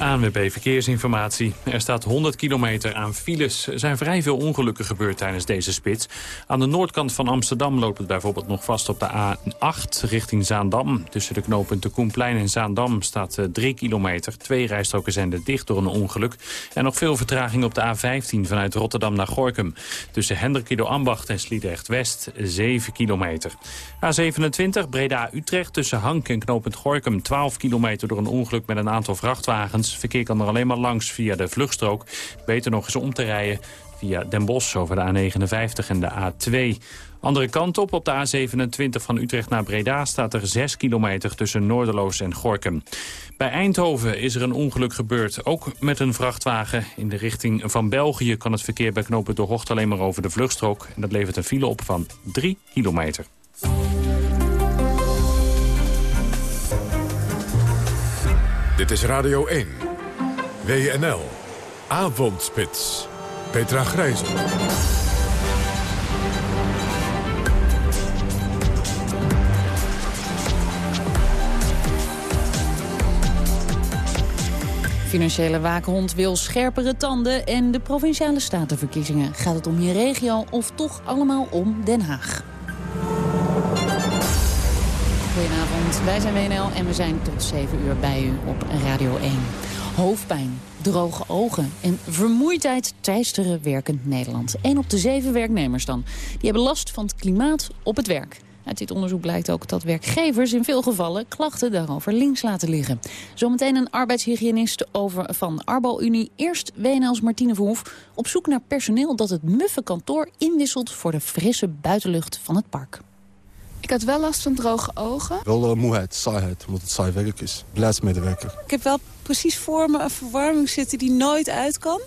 ANWB Verkeersinformatie. Er staat 100 kilometer aan files. Er zijn vrij veel ongelukken gebeurd tijdens deze spits. Aan de noordkant van Amsterdam loopt het bijvoorbeeld nog vast op de A8 richting Zaandam. Tussen de knooppunten Koenplein en Zaandam staat 3 kilometer. Twee rijstroken zijn er dicht door een ongeluk. En nog veel vertraging op de A15 vanuit Rotterdam naar Gorkum. Tussen Hendrikido Ambacht en Sliedrecht West 7 kilometer. A27 Breda-Utrecht tussen Hank en knooppunt Gorkum 12 kilometer door een ongeluk met een aantal vrachtwagens. Verkeer kan er alleen maar langs via de vluchtstrook. Beter nog eens om te rijden via Den Bosch over de A59 en de A2. Andere kant op, op de A27 van Utrecht naar Breda... staat er 6 kilometer tussen Noorderloos en Gorkum. Bij Eindhoven is er een ongeluk gebeurd, ook met een vrachtwagen. In de richting van België kan het verkeer bij knopen door Hocht alleen maar over de vluchtstrook. En dat levert een file op van 3 kilometer.
Dit is Radio 1. WNL. Avondspits. Petra Grijzen.
Financiële waakhond wil scherpere tanden en de provinciale statenverkiezingen. Gaat het om je regio of toch allemaal om Den Haag? Goedenavond, wij zijn WNL en we zijn tot 7 uur bij u op Radio 1. Hoofdpijn, droge ogen en vermoeidheid teisteren werkend Nederland. Eén op de zeven werknemers dan. Die hebben last van het klimaat op het werk. Uit dit onderzoek blijkt ook dat werkgevers in veel gevallen klachten daarover links laten liggen. Zometeen een arbeidshygiënist over van Arbo-Unie. Eerst WNL's Martine Verhoef op zoek naar personeel dat het muffe kantoor inwisselt voor de frisse buitenlucht van het park.
Ik had wel last van droge ogen.
Wel uh, moeheid, saaiheid, omdat het saai werk is. Beleidsmedewerker.
Ik heb wel precies voor me een verwarming zitten die nooit uit kan.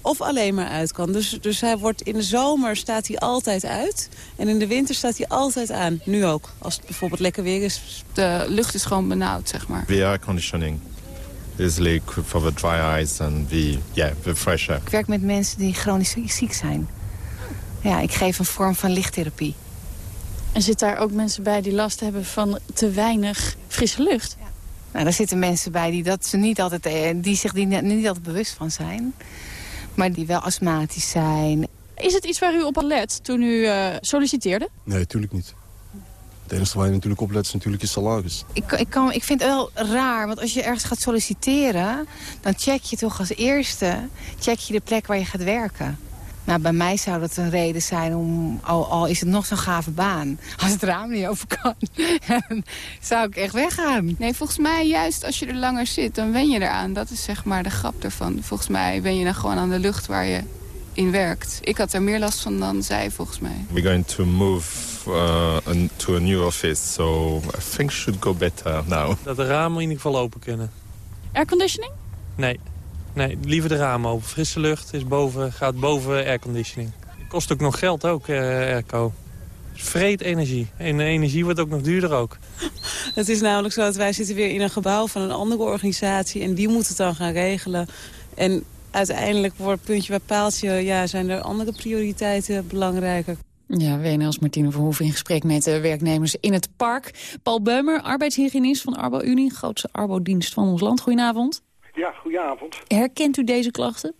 Of alleen maar uit kan. Dus, dus hij wordt in de zomer staat hij altijd uit. En in de winter staat hij altijd aan. Nu ook, als het bijvoorbeeld lekker weer is.
De lucht is gewoon benauwd, zeg maar.
The air conditioning is leak for the dry eyes and the, yeah, the fresh air.
Ik werk met mensen die chronisch ziek zijn. Ja, ik geef een vorm van lichttherapie.
En zit daar ook mensen bij die last hebben van te weinig frisse lucht? Ja.
Nou, daar zitten mensen bij die, dat ze niet altijd, eh, die zich die niet altijd bewust van zijn. Maar die wel astmatisch zijn.
Is het iets waar u op let toen u uh, solliciteerde?
Nee, natuurlijk niet. Het enige waar je natuurlijk op let is natuurlijk je salaris.
Ik, ik, kan, ik vind het wel raar, want als je ergens gaat solliciteren... dan check je toch als eerste check je de plek waar je gaat werken. Nou, bij mij zou dat een reden zijn om, al, al is het nog zo'n gave baan... als het raam niet over kan, zou ik echt weggaan.
Nee, volgens mij juist als je er langer zit, dan wen je eraan. Dat is zeg maar de grap ervan. Volgens mij ben je dan gewoon aan de lucht waar je in werkt. Ik had er meer last van dan zij, volgens mij.
We're going to move uh, to a new office, so things should go better now.
Dat de ramen in ieder geval open kunnen.
Airconditioning?
Nee. Nee, liever de ramen open. Frisse lucht is boven, gaat boven airconditioning. Kost ook nog geld ook, uh, airco. Vreet energie. En energie wordt ook nog duurder ook.
Het is namelijk zo dat wij zitten weer in een gebouw van een andere organisatie... en die moet het dan gaan regelen. En uiteindelijk wordt puntje bij paaltje... Ja, zijn er andere prioriteiten belangrijker.
Ja, WNL's Martine Verhoeven in gesprek met de werknemers in het park. Paul Beumer, arbeidshygiënist van Arbo-Unie, grootste arbodienst van ons land. Goedenavond.
Ja, goedenavond.
Herkent u deze klachten?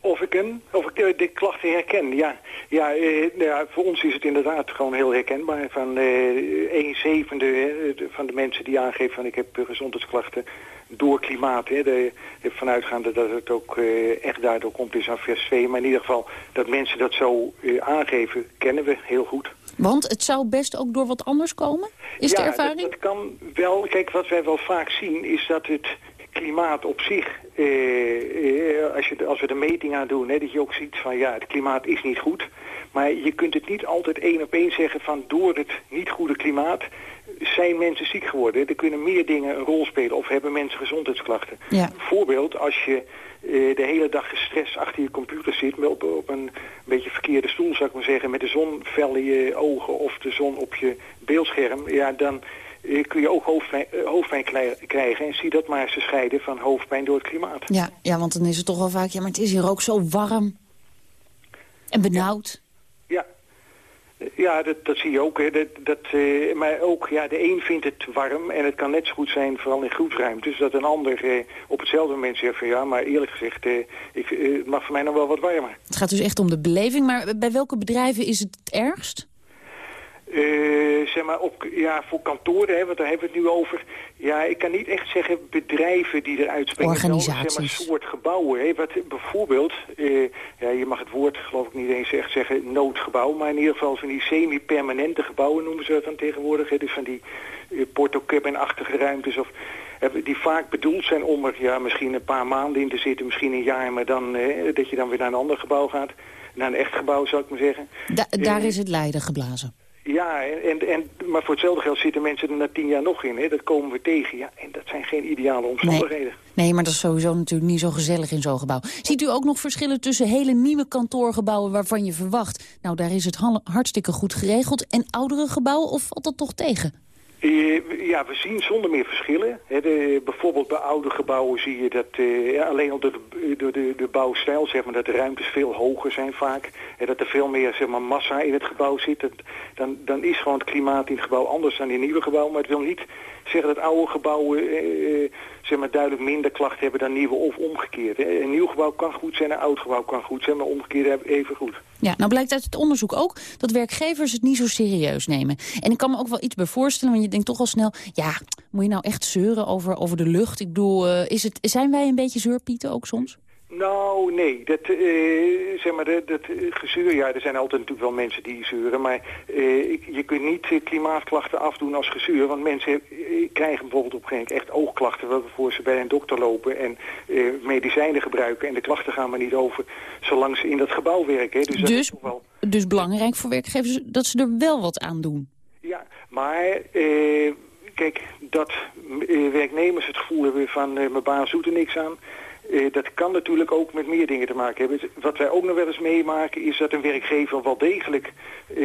Of ik, hem, of ik uh, de klachten herken, ja. Ja, uh, ja, voor ons is het inderdaad gewoon heel herkenbaar. Van uh, een zevende van de mensen die aangeven van ik heb gezondheidsklachten door klimaat. Hè, de, vanuitgaande dat het ook echt daardoor komt is aan vers 2. Maar in ieder geval dat mensen dat zo aangeven, kennen we heel goed.
Want het zou best ook door wat anders komen? Is
ja,
de ervaring?
Dat, dat kan wel. Kijk, wat wij wel vaak zien is dat het klimaat op zich, eh, als, je, als we de meting aan doen, hè, dat je ook ziet van ja, het klimaat is niet goed. Maar je kunt het niet altijd één op één zeggen van door het niet goede klimaat zijn mensen ziek geworden. Er kunnen meer dingen een rol spelen of hebben mensen gezondheidsklachten.
Ja.
Bijvoorbeeld als je uh, de hele dag gestrest achter je computer zit... Op, op een beetje verkeerde stoel, zou ik maar zeggen... met de zon fel in je ogen of de zon op je beeldscherm... ja, dan kun je ook hoofdpijn, hoofdpijn krijgen. En zie dat maar eens scheiden van hoofdpijn door het klimaat.
Ja, ja, want dan is het toch wel vaak... ja, maar het is hier ook zo warm en benauwd.
Ja, ja, dat, dat zie je ook. Hè. Dat, dat, uh, maar ook, ja, de een vindt het warm en het kan net zo goed zijn, vooral in groepsruimtes, dat een ander uh, op hetzelfde moment zegt van ja, maar eerlijk gezegd, uh, ik, het mag voor mij nog wel wat warmer.
Het gaat dus echt om de beleving, maar bij welke bedrijven is het het ergst?
Uh, zeg maar op, ja, voor kantoren, hè, want daar hebben we het nu over. Ja, ik kan niet echt zeggen bedrijven die eruit springen.
Organisaties.
Zeg maar soort gebouwen. Hè, wat bijvoorbeeld, uh, ja, je mag het woord geloof ik niet eens echt zeggen noodgebouw. Maar in ieder geval van die semi-permanente gebouwen noemen ze dat dan tegenwoordig. Hè, dus van die uh, portocabin-achtige ruimtes of die vaak bedoeld zijn om er ja, misschien een paar maanden in te zitten, misschien een jaar, maar dan dat je dan weer naar een ander gebouw gaat. Naar een echt gebouw zou ik maar zeggen.
Da daar is het lijden geblazen.
Ja, en, en, maar voor hetzelfde geld zitten mensen er na tien jaar nog in. Hè? Dat komen we tegen. Ja, en dat zijn geen ideale omstandigheden.
Nee, nee maar dat is sowieso natuurlijk niet zo gezellig in zo'n gebouw. Ziet u ook nog verschillen tussen hele nieuwe kantoorgebouwen... waarvan je verwacht, nou daar is het hartstikke goed geregeld... en oudere gebouwen, of valt dat toch tegen?
Uh, ja, we zien zonder meer verschillen. Bijvoorbeeld bij oude gebouwen zie je dat uh, alleen al door de, bouwstijl, zeg maar, dat de ruimtes veel hoger zijn vaak. En dat er veel meer zeg maar, massa in het gebouw zit. Dan, dan is gewoon het klimaat in het gebouw anders dan in een nieuwe gebouw. Maar het wil niet zeggen dat oude gebouwen uh, zeg maar, duidelijk minder klachten hebben dan nieuwe of omgekeerd. Een nieuw gebouw kan goed zijn, een oud gebouw kan goed zijn, maar omgekeerd even goed.
Ja, nou blijkt uit het onderzoek ook dat werkgevers het niet zo serieus nemen. En ik kan me ook wel iets bij voorstellen, want je denkt toch al snel... ja, moet je nou echt zeuren over, over de lucht? Ik bedoel, uh, is het, zijn wij een beetje zeurpieten ook soms?
Nou, nee. Dat, uh, zeg maar, dat, dat gezeur, ja, er zijn altijd natuurlijk wel mensen die zeuren, maar uh, je kunt niet klimaatklachten afdoen als gezeur, want mensen krijgen bijvoorbeeld op een gegeven moment echt oogklachten waarvoor ze bij een dokter lopen en uh, medicijnen gebruiken en de klachten gaan maar niet over zolang ze in dat gebouw werken. Hè. Dus,
dus,
dat wel...
dus belangrijk voor werkgevers dat ze er wel wat aan doen?
Ja, Maar eh, kijk, dat eh, werknemers het gevoel hebben van eh, mijn baas doet er niks aan. Eh, dat kan natuurlijk ook met meer dingen te maken hebben. Wat wij ook nog wel eens meemaken is dat een werkgever wel degelijk eh,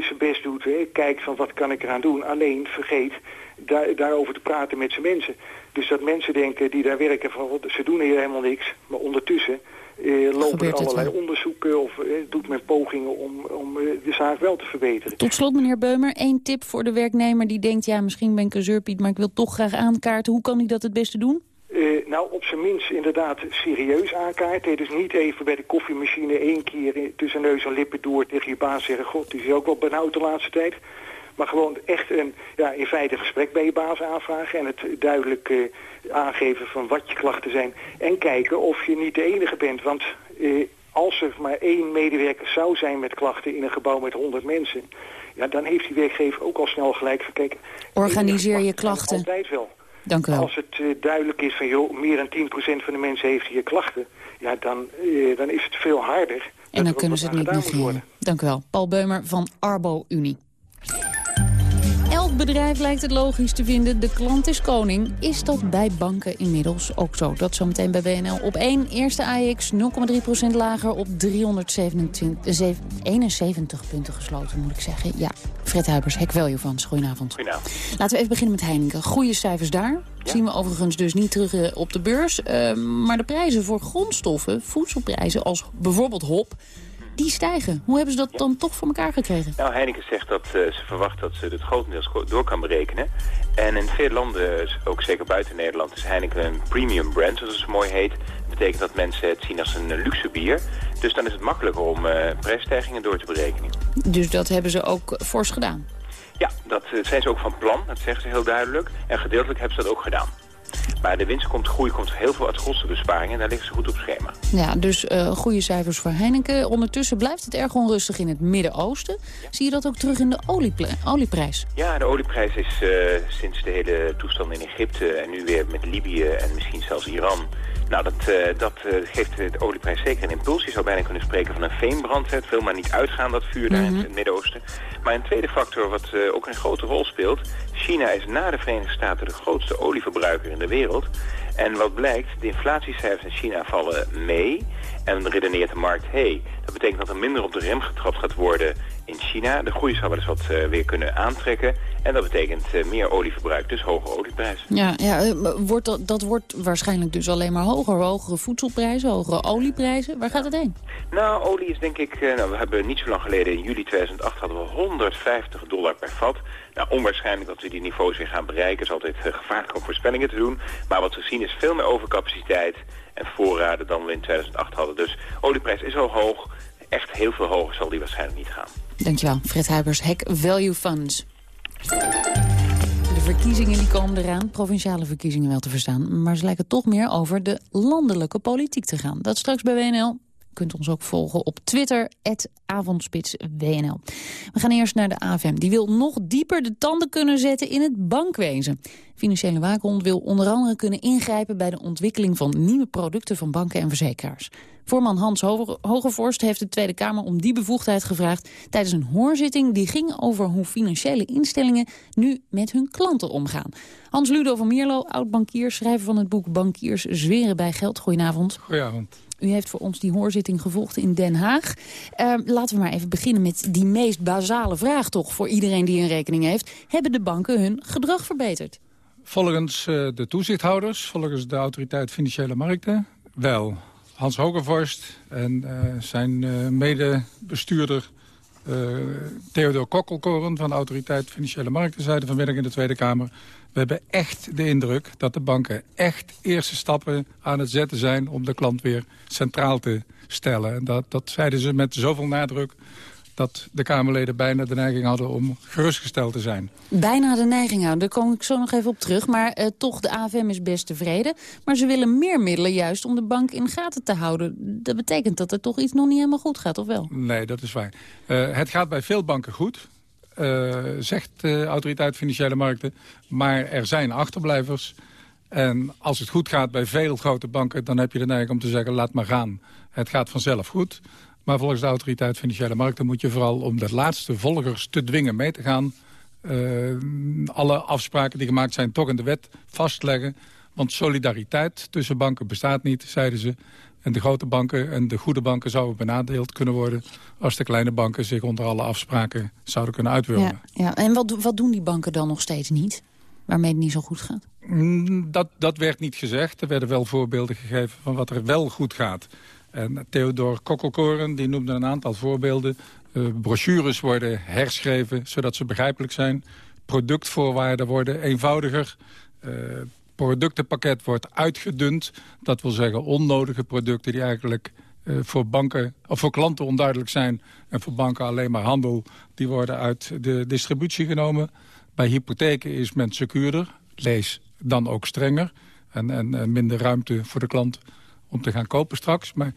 zijn best doet. Hè, kijkt van wat kan ik eraan doen. Alleen vergeet daar, daarover te praten met zijn mensen. Dus dat mensen denken die daar werken van wat, ze doen hier helemaal niks. Maar ondertussen eh, lopen er allerlei
wel.
onderzoeken of doet men pogingen om, om de zaak wel te verbeteren.
Tot slot, meneer Beumer, één tip voor de werknemer die denkt... ja, misschien ben ik een zeurpiet, maar ik wil toch graag aankaarten. Hoe kan hij dat het beste doen?
Eh, nou, op zijn minst inderdaad serieus aankaarten. Dus niet even bij de koffiemachine één keer tussen neus en lippen door tegen je baas zeggen... God, die is ook wel benauwd de laatste tijd. Maar gewoon echt een, ja, in feite een gesprek bij je baas aanvragen... en het duidelijk eh, aangeven van wat je klachten zijn. En kijken of je niet de enige bent. Want eh, als er maar één medewerker zou zijn met klachten in een gebouw met 100 mensen... Ja, dan heeft die werkgever ook al snel gelijk van... Kijk,
Organiseer je klachten.
altijd wel.
Dank u wel.
Als het eh, duidelijk is van, joh, meer dan 10% van de mensen heeft hier klachten, ja, dan, eh, dan is het veel harder.
En dan kunnen ze het niet negeren. Dank u wel. Paul Beumer van Arbo Unie. Elk bedrijf lijkt het logisch te vinden, de klant is koning. Is dat bij banken inmiddels ook zo? Dat zometeen bij WNL op 1. Eerste AX 0,3% lager op 371 punten gesloten, moet ik zeggen. Ja, Fred Huibers, Hack Value Funds. Goedenavond.
Goedenavond.
Laten we even beginnen met Heineken. Goede cijfers daar. Zien we overigens dus niet terug eh, op de beurs. Eh, maar de prijzen voor grondstoffen, voedselprijzen als bijvoorbeeld hop... die stijgen. Hoe hebben ze dat dan toch voor elkaar gekregen?
Nou, Heineken zegt dat eh, ze verwacht dat ze het grotendeels door kan berekenen. En in veel landen, ook zeker buiten Nederland, is Heineken een premium brand, zoals het zo mooi heet. Dat betekent dat mensen het zien als een eh, luxe bier. Dus dan is het makkelijker om eh, prijsstijgingen door te berekenen.
Dus dat hebben ze ook fors gedaan.
Ja, dat zijn ze ook van plan, dat zeggen ze heel duidelijk. En gedeeltelijk hebben ze dat ook gedaan. Maar de winst komt, groei komt heel veel uit kostenbesparingen en daar liggen ze goed op schema.
Ja, dus eh, goede cijfers voor Heineken. Ondertussen blijft het erg onrustig in het Midden-Oosten. Zie je dat ook terug in de olieprijs?
Ja, de olieprijs is eh, sinds de hele toestand in Egypte en nu weer met Libië en misschien zelfs Iran. Nou, dat, eh, dat geeft de olieprijs zeker een impuls. Je zou bijna kunnen spreken van een veenbrand. Het wil maar niet uitgaan, dat vuur daar in het Midden-Oosten. Maar een tweede factor wat ook een grote rol speelt. China is na de Verenigde Staten de grootste olieverbruiker in de wereld. En wat blijkt, de inflatiecijfers in China vallen mee. En dan redeneert de markt, hé, hey, dat betekent dat er minder op de rem getrapt gaat worden in China. De groei zou wel eens wat eh, weer kunnen aantrekken. En dat betekent eh, meer olieverbruik, dus hogere olieprijs.
Ja, ja eh, wordt dat, dat wordt waarschijnlijk dus alleen maar hoger. Hogere voedselprijzen, hogere olieprijzen. Waar gaat het heen?
Nou, olie is denk ik... nou, we hebben niet zo lang geleden, in juli 2008, hadden we 150 dollar per vat. Nou, onwaarschijnlijk dat we die niveaus weer gaan bereiken. Is altijd eh, gevaarlijk om voorspellingen te doen. Maar wat we zien is veel meer overcapaciteit en voorraden dan we in 2008 hadden. Dus olieprijs is al hoog. Echt heel veel hoger zal die waarschijnlijk niet gaan.
Dankjewel, Fred Huibers, Hack Value Funds. De verkiezingen die komen eraan, provinciale verkiezingen wel te verstaan. Maar ze lijken toch meer over de landelijke politiek te gaan. Dat straks bij WNL. Kunt ons ook volgen op Twitter, avondspitswnl. We gaan eerst naar de AFM. Die wil nog dieper de tanden kunnen zetten in het bankwezen. Financiële Waakhond wil onder andere kunnen ingrijpen... bij de ontwikkeling van nieuwe producten van banken en verzekeraars. Voorman Hans Hogevorst heeft de Tweede Kamer om die bevoegdheid gevraagd... tijdens een hoorzitting die ging over hoe financiële instellingen... nu met hun klanten omgaan. Hans Ludo van Mierlo, oud-bankier, schrijver van het boek Bankiers Zweren bij Geld. Goedenavond.
Goedenavond.
U heeft voor ons die hoorzitting gevolgd in Den Haag. Eh, laten we maar even beginnen met die meest basale vraag toch... voor iedereen die een rekening heeft. Hebben de banken hun gedrag verbeterd?
Volgens eh, de toezichthouders, volgens de autoriteit Financiële Markten, wel. Hans Hogevorst en eh, zijn eh, medebestuurder Theodor Kokkelkoren van de autoriteit Financiële Markten zeiden vanmiddag in de Tweede Kamer. We hebben echt de indruk dat de banken echt eerste stappen aan het zetten zijn om de klant weer centraal te stellen. En dat, dat zeiden ze met zoveel nadruk dat de Kamerleden bijna de neiging hadden om gerustgesteld te zijn.
Bijna de neiging aan, daar kom ik zo nog even op terug. Maar eh, toch, de AFM is best tevreden. Maar ze willen meer middelen juist om de bank in gaten te houden. Dat betekent dat er toch iets nog niet helemaal goed gaat, of wel?
Nee, dat is waar. Eh, het gaat bij veel banken goed, zegt de autoriteit Financiële Markten. Maar er zijn achterblijvers. En als het goed gaat bij veel grote banken... dan heb je de neiging om te zeggen, laat maar gaan. Het gaat vanzelf goed. Maar volgens de autoriteit Financiële Markten moet je vooral om de laatste volgers te dwingen mee te gaan...
eh, alle afspraken die gemaakt zijn toch in de wet vastleggen. Want solidariteit tussen banken bestaat niet, zeiden ze. En de grote banken en de goede banken zouden benadeeld kunnen worden... als de kleine banken zich onder alle afspraken zouden kunnen uitwilmen.
Ja, ja. En wat, wat doen die banken dan nog steeds niet? Waarmee het niet zo goed gaat?
Mm, Dat, dat werd niet gezegd. Er werden wel voorbeelden gegeven van wat er wel goed gaat. En Theodor Kokkelkoren die noemde een aantal voorbeelden. Eh, brochures worden herschreven zodat ze begrijpelijk zijn. Productvoorwaarden worden eenvoudiger. Eh, productenpakket wordt uitgedund. Dat wil zeggen onnodige producten die eigenlijk eh, voor, banken, of voor klanten onduidelijk zijn... en voor banken alleen maar handel, die worden uit de distributie genomen. Bij hypotheken is men secuurder, lees dan ook strenger... en, en, en minder ruimte voor de klant om te gaan kopen straks. Maar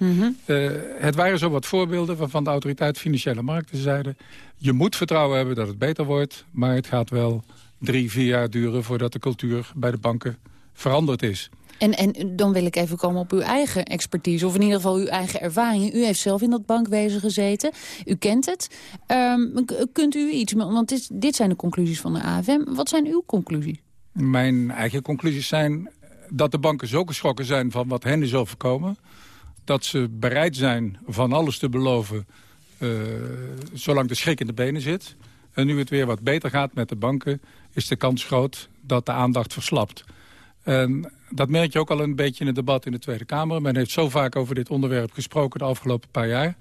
eh, het waren zo wat voorbeelden waarvan de autoriteit Financiële Markten zeiden... je moet vertrouwen hebben dat het beter wordt... maar het gaat wel drie, vier jaar duren voordat de cultuur bij de banken veranderd is.
En, en dan wil ik even komen op uw eigen expertise, of in ieder geval uw eigen ervaringen. U heeft zelf in dat bankwezen gezeten, u kent het. Ehm, kunt u iets, want dit, dit zijn de conclusies van de AFM. Wat zijn uw conclusies?
Mijn eigen conclusies zijn dat de banken zo geschrokken zijn van wat hen is overkomen... dat ze bereid zijn van alles te beloven eh, zolang de schrik in de benen zit. En nu het weer wat beter gaat met de banken... is de kans groot dat de aandacht verslapt. En dat merk je ook al een beetje in het debat in de Tweede Kamer. Men heeft zo vaak over dit onderwerp gesproken de afgelopen paar jaar...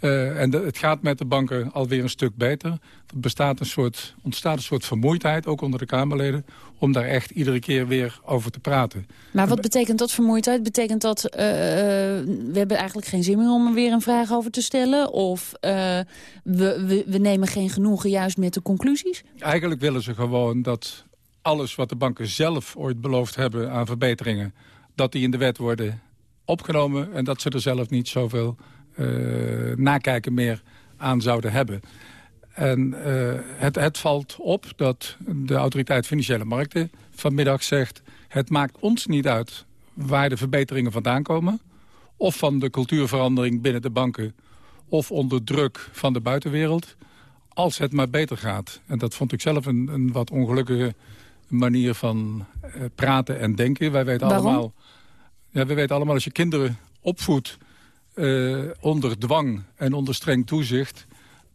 Uh, en de, het gaat met de banken alweer een stuk beter. Er bestaat een soort, ontstaat een soort vermoeidheid, ook onder de Kamerleden... om daar echt iedere keer weer over te praten.
Maar wat betekent dat vermoeidheid? Betekent dat, uh, we hebben eigenlijk geen zin meer om er weer een vraag over te stellen? Of uh, we, we, we nemen geen genoegen juist met de conclusies?
Eigenlijk willen ze gewoon dat alles wat de banken zelf ooit beloofd hebben aan verbeteringen... dat die in de wet worden opgenomen en dat ze er zelf niet zoveel uh, nakijken meer aan zouden hebben. En uh, het, het, valt op dat de autoriteit Financiële Markten vanmiddag zegt... het maakt ons niet uit waar de verbeteringen vandaan komen... of van de cultuurverandering binnen de banken... of onder druk van de buitenwereld, als het maar beter gaat. En dat vond ik zelf een, een wat ongelukkige manier van uh, praten en denken. Wij weten
Waarom?
allemaal... Ja, we weten allemaal als je kinderen opvoedt uh, onder dwang en onder streng toezicht...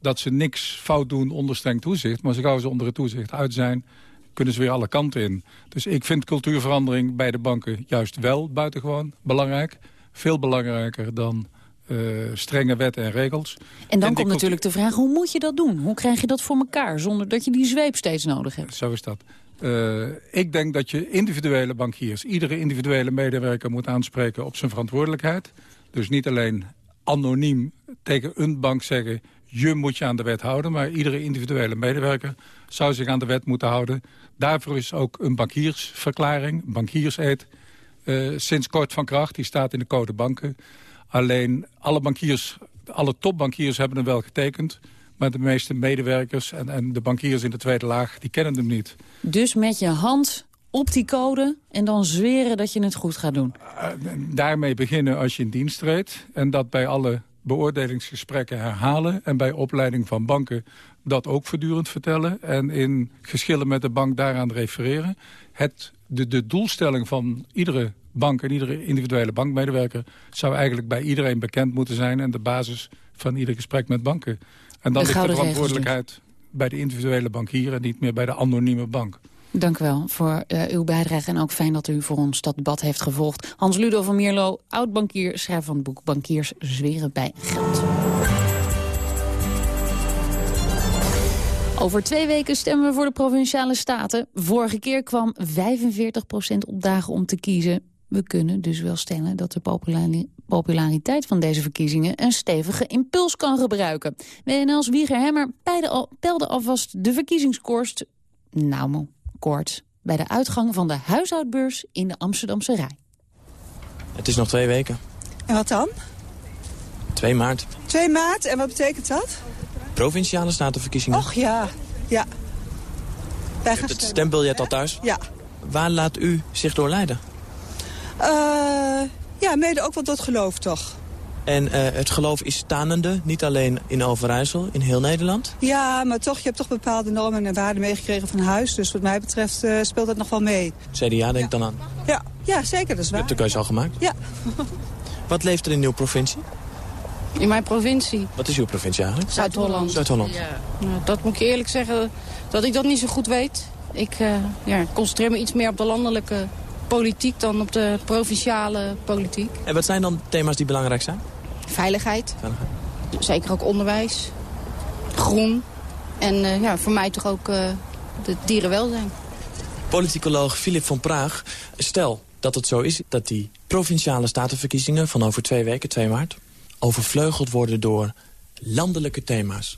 dat ze niks fout doen onder streng toezicht. Maar zo gauw ze onder het toezicht uit zijn... kunnen ze weer alle kanten in. Dus ik vind cultuurverandering bij de banken juist wel buitengewoon belangrijk. Veel belangrijker dan uh, strenge wetten en regels.
En dan en komt natuurlijk de vraag, hoe moet je dat doen? Hoe krijg je dat voor elkaar zonder dat je die zweep steeds nodig hebt?
Zo is dat. Uh, ik denk dat je individuele bankiers, iedere individuele medewerker moet aanspreken op zijn verantwoordelijkheid. Dus niet alleen anoniem tegen een bank zeggen... je moet je aan de wet houden, maar iedere individuele medewerker... zou zich aan de wet moeten houden. Daarvoor is ook een bankiersverklaring, bankierseed... Uh, sinds kort van kracht, die staat in de code banken. Alleen alle bankiers, alle topbankiers hebben hem wel getekend... maar de meeste medewerkers en, en de bankiers in de tweede laag, die kennen hem niet.
Dus met je hand op die code en dan zweren dat je het goed gaat doen?
Uh, daarmee beginnen als je in dienst treedt. En dat bij alle beoordelingsgesprekken herhalen. En bij opleiding van banken dat ook voortdurend vertellen. En in geschillen met de bank daaraan refereren. Het, de, de doelstelling van iedere bank en iedere individuele bankmedewerker... zou eigenlijk bij iedereen bekend moeten zijn. En de basis van ieder gesprek met banken. En dan
de
ligt de verantwoordelijkheid bij de individuele bankier... en niet meer bij de anonieme bank.
Dank u wel voor uh, uw bijdrage en ook fijn dat u voor ons dat debat heeft gevolgd. Hans Ludo van Mierlo, oud-bankier, schrijver van het boek Bankiers zweren bij geld. Over twee weken stemmen we voor de Provinciale Staten. Vorige keer kwam 45% opdagen om te kiezen. We kunnen dus wel stellen dat de populariteit van deze verkiezingen... een stevige impuls kan gebruiken. WNL's Wieger Hemmer peilde alvast de verkiezingskoers... Nou, kort bij de uitgang van de huishoudbeurs in de Amsterdamse Rij.
Het is nog twee weken.
En wat dan?
2 maart.
2 maart, en wat betekent dat?
Provinciale statenverkiezingen.
Och ja, ja.
Wij gaan het stembiljet al thuis?
Ja.
Waar laat u zich door leiden?
Uh, ja, mede ook wel tot geloof toch.
En eh, het geloof is stanende, niet alleen in Overijssel, in heel Nederland.
Ja, maar toch, je hebt toch bepaalde normen en waarden meegekregen van huis. Dus wat mij betreft uh, speelt dat nog wel mee.
CDA denk dan aan?
Ja, ja zeker, dat is waar.
Je hebt de keuze al gemaakt?
Ja.
wat leeft er in uw provincie?
In mijn provincie?
Wat is uw provincie eigenlijk?
Zuid-Holland.
Zuid-Holland.
Ja. Nou, dat moet ik eerlijk zeggen, dat ik dat niet zo goed weet. Ik uh, ja, concentreer me iets meer op de landelijke politiek dan op de provinciale politiek.
En wat zijn dan thema's die belangrijk zijn?
Veiligheid. Veiligheid. Zeker ook onderwijs. Groen. En uh, ja, voor mij toch ook uh, de dierenwelzijn.
Politicoloog Philip van Praag. Stel dat het zo is dat die provinciale statenverkiezingen van over twee weken, 2 maart... overvleugeld worden door landelijke thema's.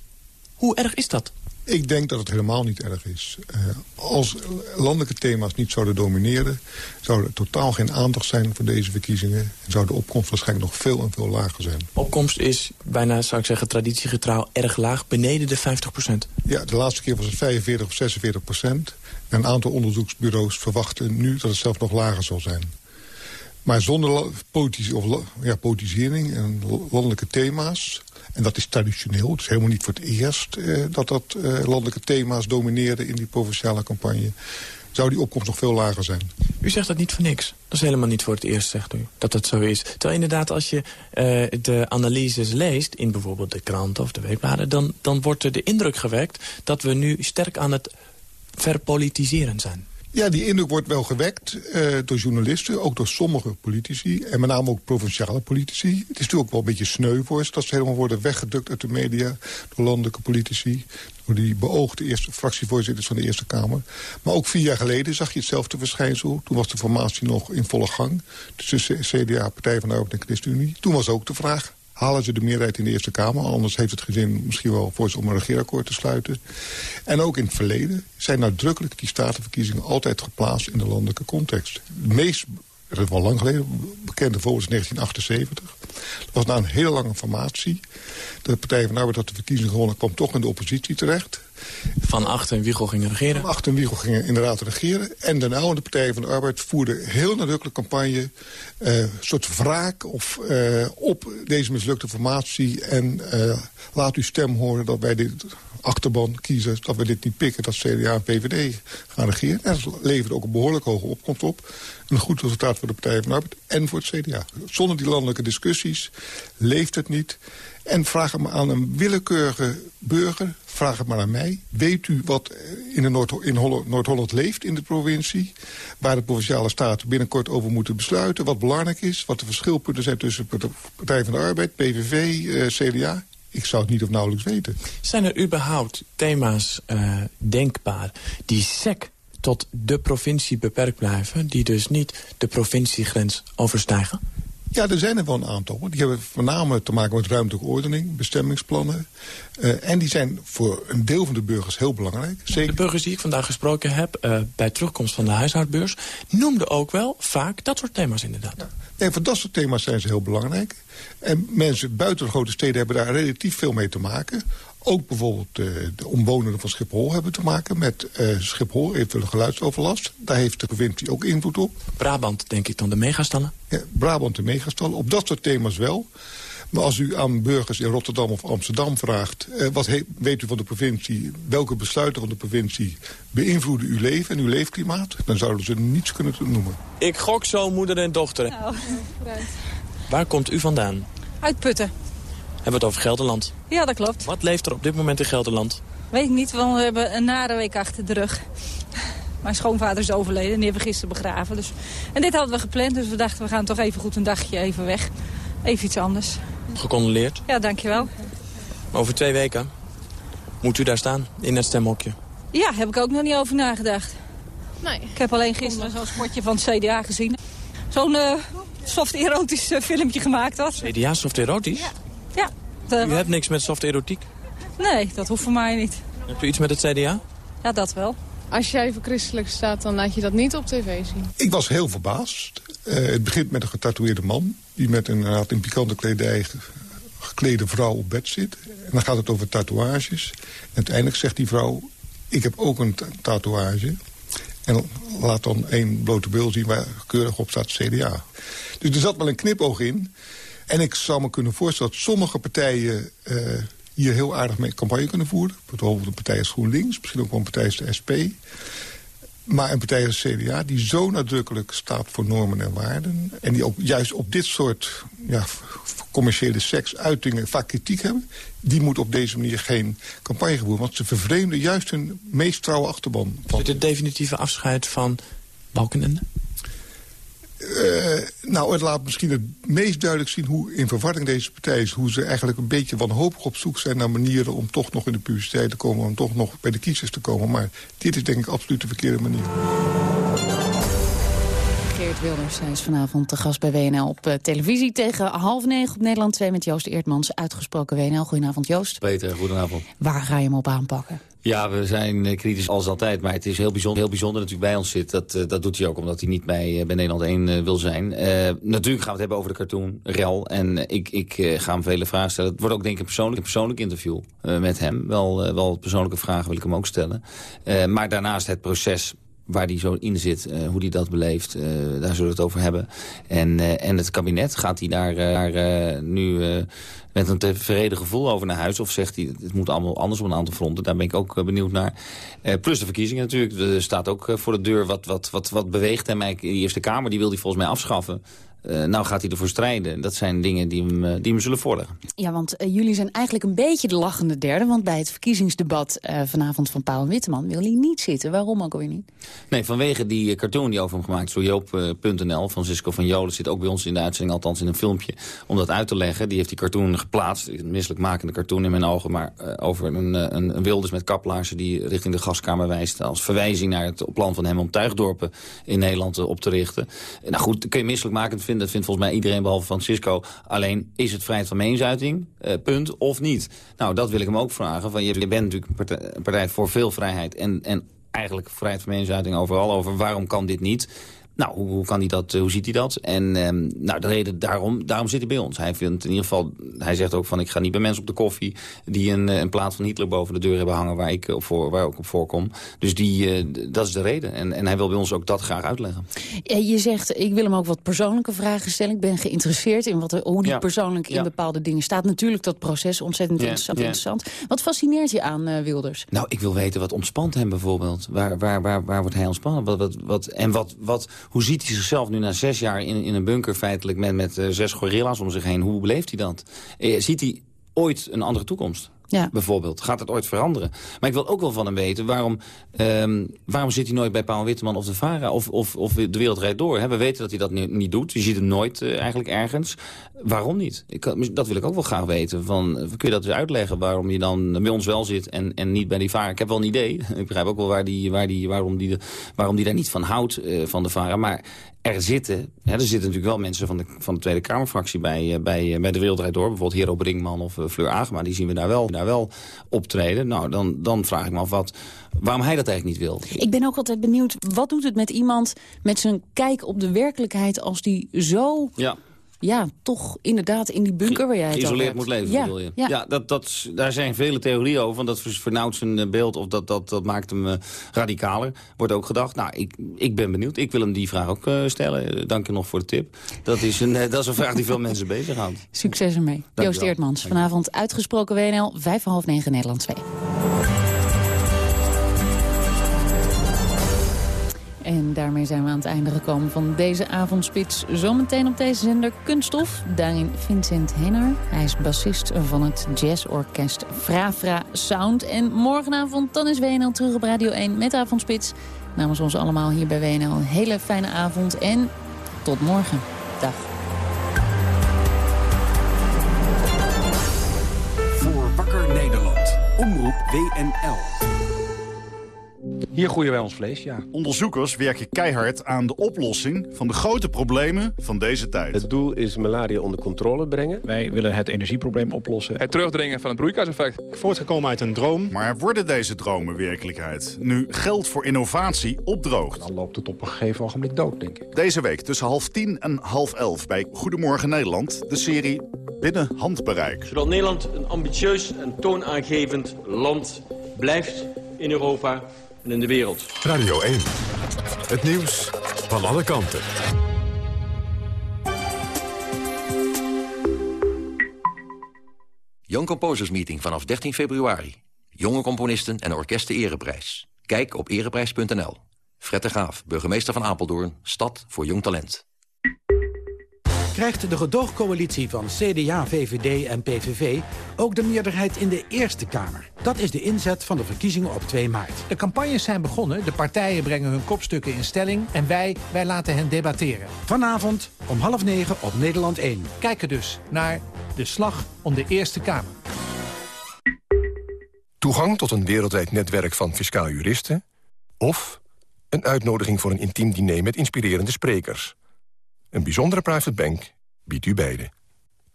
Hoe erg is dat?
Ik denk dat het helemaal niet erg is. Uh, als landelijke thema's niet zouden domineren... zou er totaal geen aandacht zijn voor deze verkiezingen... en zou de opkomst waarschijnlijk nog veel en veel lager zijn.
Opkomst is bijna, zou ik zeggen, traditiegetrouw erg laag... beneden de 50 procent.
Ja, de laatste keer was het 45 of 46 procent. En een aantal onderzoeksbureaus verwachten nu dat het zelfs nog lager zal zijn. Maar zonder politici, of, ja, politisering en landelijke thema's en dat is traditioneel. Het is helemaal niet voor het eerst eh, dat dat eh, landelijke thema's domineerden in die provinciale campagne. Zou die opkomst nog veel lager zijn?
U zegt dat niet voor niks. Dat is helemaal niet voor het eerst, zegt u, dat dat zo is. Terwijl inderdaad, als je uh, de analyses leest... in bijvoorbeeld de kranten of de weekbladen... Dan, dan wordt er de indruk gewekt dat we nu sterk aan het verpolitiseren zijn.
Ja, die indruk wordt wel gewekt uh, door journalisten, ook door sommige politici... en met name ook provinciale politici. Het is natuurlijk ook wel een beetje sneu voor ze... dat ze helemaal worden weggedukt uit de media door landelijke politici... door die beoogde eerste fractievoorzitters van de Eerste Kamer. Maar ook vier jaar geleden zag je hetzelfde verschijnsel. Toen was de formatie nog in volle gang tussen CDA, Partij van de Arbeid en ChristenUnie. Toen was ook de vraag, halen ze de meerderheid in de Eerste Kamer. Anders heeft het gezin misschien wel voor om een regeerakkoord te sluiten. En ook in het verleden zijn nadrukkelijk die statenverkiezingen altijd geplaatst in de landelijke context. Het meest, dat is wel lang geleden, bekende volgens 1978. Dat was na een hele lange formatie. De Partij van Arbeid had de verkiezingen gewonnen, kwam toch in de oppositie terecht.
Van Acht en Wiegel gingen regeren?
Van Acht en Wiegel gingen inderdaad regeren. En de en de Partij van de Arbeid voerde heel nadrukkelijk campagne... Uh, soort wraak of, uh, op deze mislukte formatie. En uh, laat uw stem horen dat wij dit achterban kiezen... dat we dit niet pikken, dat CDA en VVD gaan regeren. En dat levert ook een behoorlijk hoge opkomst op. Een goed resultaat voor de Partij van de Arbeid en voor het CDA. Zonder die landelijke discussies leeft het niet... En vraag maar aan een willekeurige burger, vraag het maar aan mij. Weet u wat in, Noord in Noord-Holland leeft in de provincie? Waar de Provinciale Staten binnenkort over moeten besluiten. Wat belangrijk is, wat de verschilpunten zijn tussen de Partij van de Arbeid, PVV, eh, CDA. Ik zou het niet of nauwelijks weten.
Zijn er überhaupt thema's uh, denkbaar die sec tot de provincie beperkt blijven... die dus niet de provinciegrens overstijgen?
Ja, er zijn er wel een aantal. Die hebben voornamelijk te maken met ruimtelijke ordening, bestemmingsplannen. Uh, en die zijn voor een deel van de burgers heel belangrijk.
Zeker... De burgers die ik vandaag gesproken heb uh, bij terugkomst van de huishoudbeurs... noemden ook wel vaak dat soort thema's inderdaad. Ja.
Nee, voor dat soort thema's zijn ze heel belangrijk. En mensen buiten de grote steden hebben daar relatief veel mee te maken. Ook bijvoorbeeld uh, de omwonenden van Schiphol hebben te maken met uh, Schiphol, eventuele geluidsoverlast. Daar heeft de provincie ook invloed op.
Brabant, denk ik dan, de megastallen?
Ja, Brabant de megastallen. Op dat soort thema's wel. Maar als u aan burgers in Rotterdam of Amsterdam vraagt... Uh, wat weet u van de provincie, welke besluiten van de provincie... beïnvloeden uw leven en uw leefklimaat... dan zouden ze niets kunnen noemen.
Ik gok zo moeder en dochter.
Nou,
Waar komt u vandaan?
Uit Putten.
Hebben we het over Gelderland?
Ja, dat klopt.
Wat leeft er op dit moment in Gelderland?
Weet ik niet, want we hebben een nare week achter de rug. Mijn schoonvader is overleden en die hebben we gisteren begraven. Dus... En dit hadden we gepland, dus we dachten we gaan toch even goed een dagje even weg. Even iets anders.
Gecondoleerd?
Ja, dankjewel.
Over twee weken moet u daar staan, in het stemhokje?
Ja, heb ik ook nog niet over nagedacht. Nee. Ik heb alleen gisteren zo'n sportje van het CDA gezien. Zo'n uh, soft erotisch uh, filmpje gemaakt was.
CDA soft erotisch?
Ja.
u hebt niks met soft erotiek?
Nee, dat hoeft voor mij niet.
Hebt u iets met het CDA?
Ja, dat wel.
Als jij voor christelijk staat, dan laat je dat niet op tv zien.
Ik was heel verbaasd. Uh, het begint met een getatoeëerde man... die met een, uh, in pikante kledij geklede vrouw op bed zit. En dan gaat het over tatoeages. En uiteindelijk zegt die vrouw... ik heb ook een tatoeage. En laat dan één blote beeld zien waar keurig op staat CDA. Dus er zat wel een knipoog in... En ik zou me kunnen voorstellen dat sommige partijen... Uh, hier heel aardig mee campagne kunnen voeren. Bijvoorbeeld een partij als GroenLinks, misschien ook wel een partij als de SP. Maar een partij als CDA die zo nadrukkelijk staat voor normen en waarden... en die ook juist op dit soort ja, commerciële seksuitingen vaak kritiek hebben... die moet op deze manier geen campagne voeren. Want ze vervreemden juist hun meest trouwe achterban.
Is het het definitieve afscheid van Balkenende?
Uh, nou, het laat misschien het meest duidelijk zien hoe in verwarring deze partij is. Hoe ze eigenlijk een beetje wanhopig op zoek zijn naar manieren om toch nog in de publiciteit te komen. Om toch nog bij de kiezers te komen. Maar dit is denk ik absoluut de verkeerde manier.
Geert Wilders hij is vanavond te gast bij WNL op uh, televisie tegen half negen op Nederland 2 met Joost Eertmans. Uitgesproken WNL. Goedenavond Joost.
Peter, goedenavond.
Waar ga je hem op aanpakken?
Ja, we zijn eh, kritisch als altijd. Maar het is heel bijzonder, heel bijzonder dat hij bij ons zit. Dat, uh, dat doet hij ook omdat hij niet bij, uh, bij Nederland 1 wil zijn. natuurlijk gaan we het hebben over de cartoon, Rel. En ik, ik ga hem vele vragen stellen. Het wordt ook denk ik een persoonlijk, een persoonlijk interview met hem. Wel, wel persoonlijke vragen wil ik hem ook stellen. maar daarnaast het proces waar die zo in zit, uh, hoe die dat beleeft, uh, daar zullen we het over hebben. En, uh, en het kabinet, gaat hij daar, daar nu met een tevreden gevoel over naar huis? Of zegt hij, het moet allemaal anders op een aantal fronten? Daar ben ik ook benieuwd naar. plus de verkiezingen natuurlijk. Er staat ook voor de deur wat, wat, wat, wat beweegt hem eigenlijk. De Eerste Kamer die wil hij volgens mij afschaffen. Uh, nou gaat hij ervoor strijden. Dat zijn dingen die hem, uh, die hem zullen voorleggen.
Ja, want uh, jullie zijn eigenlijk een beetje de lachende derde. Want bij het verkiezingsdebat vanavond van Paul Witteman wil hij niet zitten. Waarom ook alweer niet?
Nee, vanwege die cartoon die over hem gemaakt is door Joop.nl. Francisco van Jolen zit ook bij ons in de uitzending, althans in een filmpje. Om dat uit te leggen. Die heeft die cartoon geplaatst. Een misselijkmakende cartoon in mijn ogen. Maar over een, een, een wilders met kaplaarzen die richting de gaskamer wijst. Als verwijzing naar het plan van hem om tuigdorpen in Nederland op te richten. Nou goed, kun je misselijk maken dat vindt volgens mij iedereen behalve Francisco. Alleen, is het vrijheid van meningsuiting? Uh, punt, of niet? Nou, dat wil ik hem ook vragen. Van, je, je bent natuurlijk een partij, een partij voor veel vrijheid. En, en eigenlijk vrijheid van meningsuiting overal over. Waarom kan dit niet? Nou, hoe, hoe, kan hij dat, hoe ziet hij dat? En um, nou, de reden daarom, daarom zit hij bij ons. Hij vindt in ieder geval, hij zegt ook van ik ga niet bij mensen op de koffie die een, een plaat van Hitler boven de deur hebben hangen waar ik op voor, waar ik op voorkom. Dus die, uh, dat is de reden. En, en hij wil bij ons ook dat graag uitleggen.
Je zegt, ik wil hem ook wat persoonlijke vragen stellen. Ik ben geïnteresseerd in wat hoe die ja. persoonlijk in ja. bepaalde dingen staat. Natuurlijk dat proces ontzettend ja. interessant, interessant. Wat fascineert je aan uh, Wilders?
Nou, ik wil weten wat ontspant hem bijvoorbeeld. Waar, waar, waar, waar wordt hij ontspannen? Wat, wat, wat, en wat, wat, hoe ziet hij zichzelf nu na zes jaar in, in een bunker feitelijk met, met uh, zes gorilla's om zich heen? Hoe beleeft hij dat? Uh, ziet hij ooit een andere toekomst?
Ja.
Bijvoorbeeld. Gaat het ooit veranderen? Maar ik wil ook wel van hem weten, waarom, um, waarom zit hij nooit bij Paul Witteman of de VARA of, of, of de wereld rijdt door? Hè? We weten dat hij dat niet, doet. Je ziet hem nooit uh, eigenlijk ergens. Waarom niet? Ik, dat wil ik ook wel graag weten. Van, kun je dat eens uitleggen waarom je dan bij ons wel zit en, en niet bij die VARA? Ik heb wel een idee. Ik begrijp ook wel waar die, waar die, waarom, die, waarom die daar niet van houdt uh, van de VARA. Maar er zitten, hè, er zitten natuurlijk wel mensen van de, van de Tweede Kamerfractie bij, uh, bij, bij de Wereldrijd Door. Bijvoorbeeld Hero Brinkman of uh, Fleur Agema. Die zien we daar wel, daar wel optreden. Nou, dan, dan vraag ik me af wat, waarom hij dat eigenlijk niet wil.
Ik ben ook altijd benieuwd, wat doet het met iemand met zijn kijk op de werkelijkheid als die zo...
Ja
ja, toch inderdaad in die bunker waar jij het
Geïsoleerd moet leven,
ja,
bedoel je?
Ja,
ja dat, dat, daar zijn vele theorieën over. Want dat vernauwt zijn beeld of dat, dat, dat maakt hem uh, radicaler. Wordt ook gedacht. Nou, ik, ik ben benieuwd. Ik wil hem die vraag ook uh, stellen. Dank je nog voor de tip. Dat is een, dat is een vraag die veel mensen bezighoudt.
Succes ermee. Dank Joost Eertmans, vanavond uitgesproken WNL, vijf half negen Nederland 2. En daarmee zijn we aan het einde gekomen van deze avondspits. Zometeen op deze zender Kunststof. Daarin Vincent Henner. Hij is bassist van het jazzorkest Frafra Sound. En morgenavond dan is WNL terug op Radio 1 met avondspits. Namens ons allemaal hier bij WNL een hele fijne avond. En tot morgen. Dag.
Voor Wakker Nederland. Omroep WNL.
Hier groeien wij ons vlees, ja.
Onderzoekers werken keihard aan de oplossing van de grote problemen van deze tijd.
Het doel is malaria onder controle brengen.
Wij willen het energieprobleem oplossen. Het terugdringen van het broeikaseffect.
Voortgekomen uit een droom. Maar worden deze dromen werkelijkheid? Nu geld voor innovatie opdroogt.
Dan loopt het op een gegeven ogenblik dood, denk ik.
Deze week tussen half tien en half elf bij Goedemorgen Nederland. De serie Binnen Handbereik.
Zodat Nederland een ambitieus en toonaangevend land blijft in Europa en in de wereld.
Radio 1. Het nieuws van alle kanten.
Young Composers Meeting vanaf 13 februari. Jonge componisten en orkesten ereprijs. Kijk op ereprijs.nl. Fred de burgemeester van Apeldoorn, stad voor jong talent.
Krijgt de gedoogcoalitie van CDA, VVD en PVV ook de meerderheid in de Eerste Kamer? Dat is de inzet van de verkiezingen op 2 maart.
De campagnes zijn begonnen, de partijen brengen hun kopstukken in stelling... en wij, wij laten hen debatteren.
Vanavond om half negen op Nederland 1.
Kijken dus naar De Slag om de Eerste Kamer.
Toegang tot een wereldwijd netwerk van fiscaal juristen... of een uitnodiging voor een intiem diner met inspirerende sprekers. Een bijzondere private bank biedt u beide.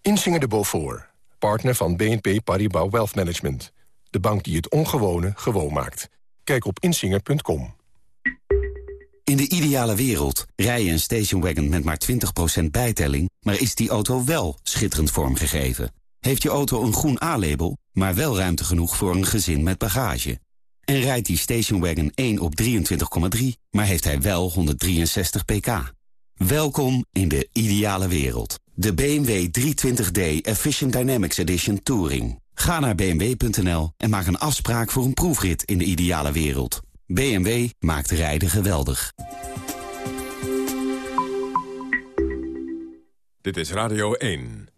Insinger de Beaufort, partner van BNP Paribas Wealth Management. De bank die het ongewone gewoon maakt. Kijk op insinger.com.
In de ideale wereld rij je een stationwagon met maar 20% bijtelling... maar is die auto wel schitterend vormgegeven? Heeft je auto een groen A-label, maar wel ruimte genoeg voor een gezin met bagage? En rijdt die stationwagon 1 op 23,3, maar heeft hij wel 163 pk? Welkom in de ideale wereld. De BMW 320d Efficient Dynamics Edition Touring. Ga naar bmw.nl en maak een afspraak voor een proefrit in de ideale wereld. BMW maakt rijden geweldig.
Dit is Radio 1.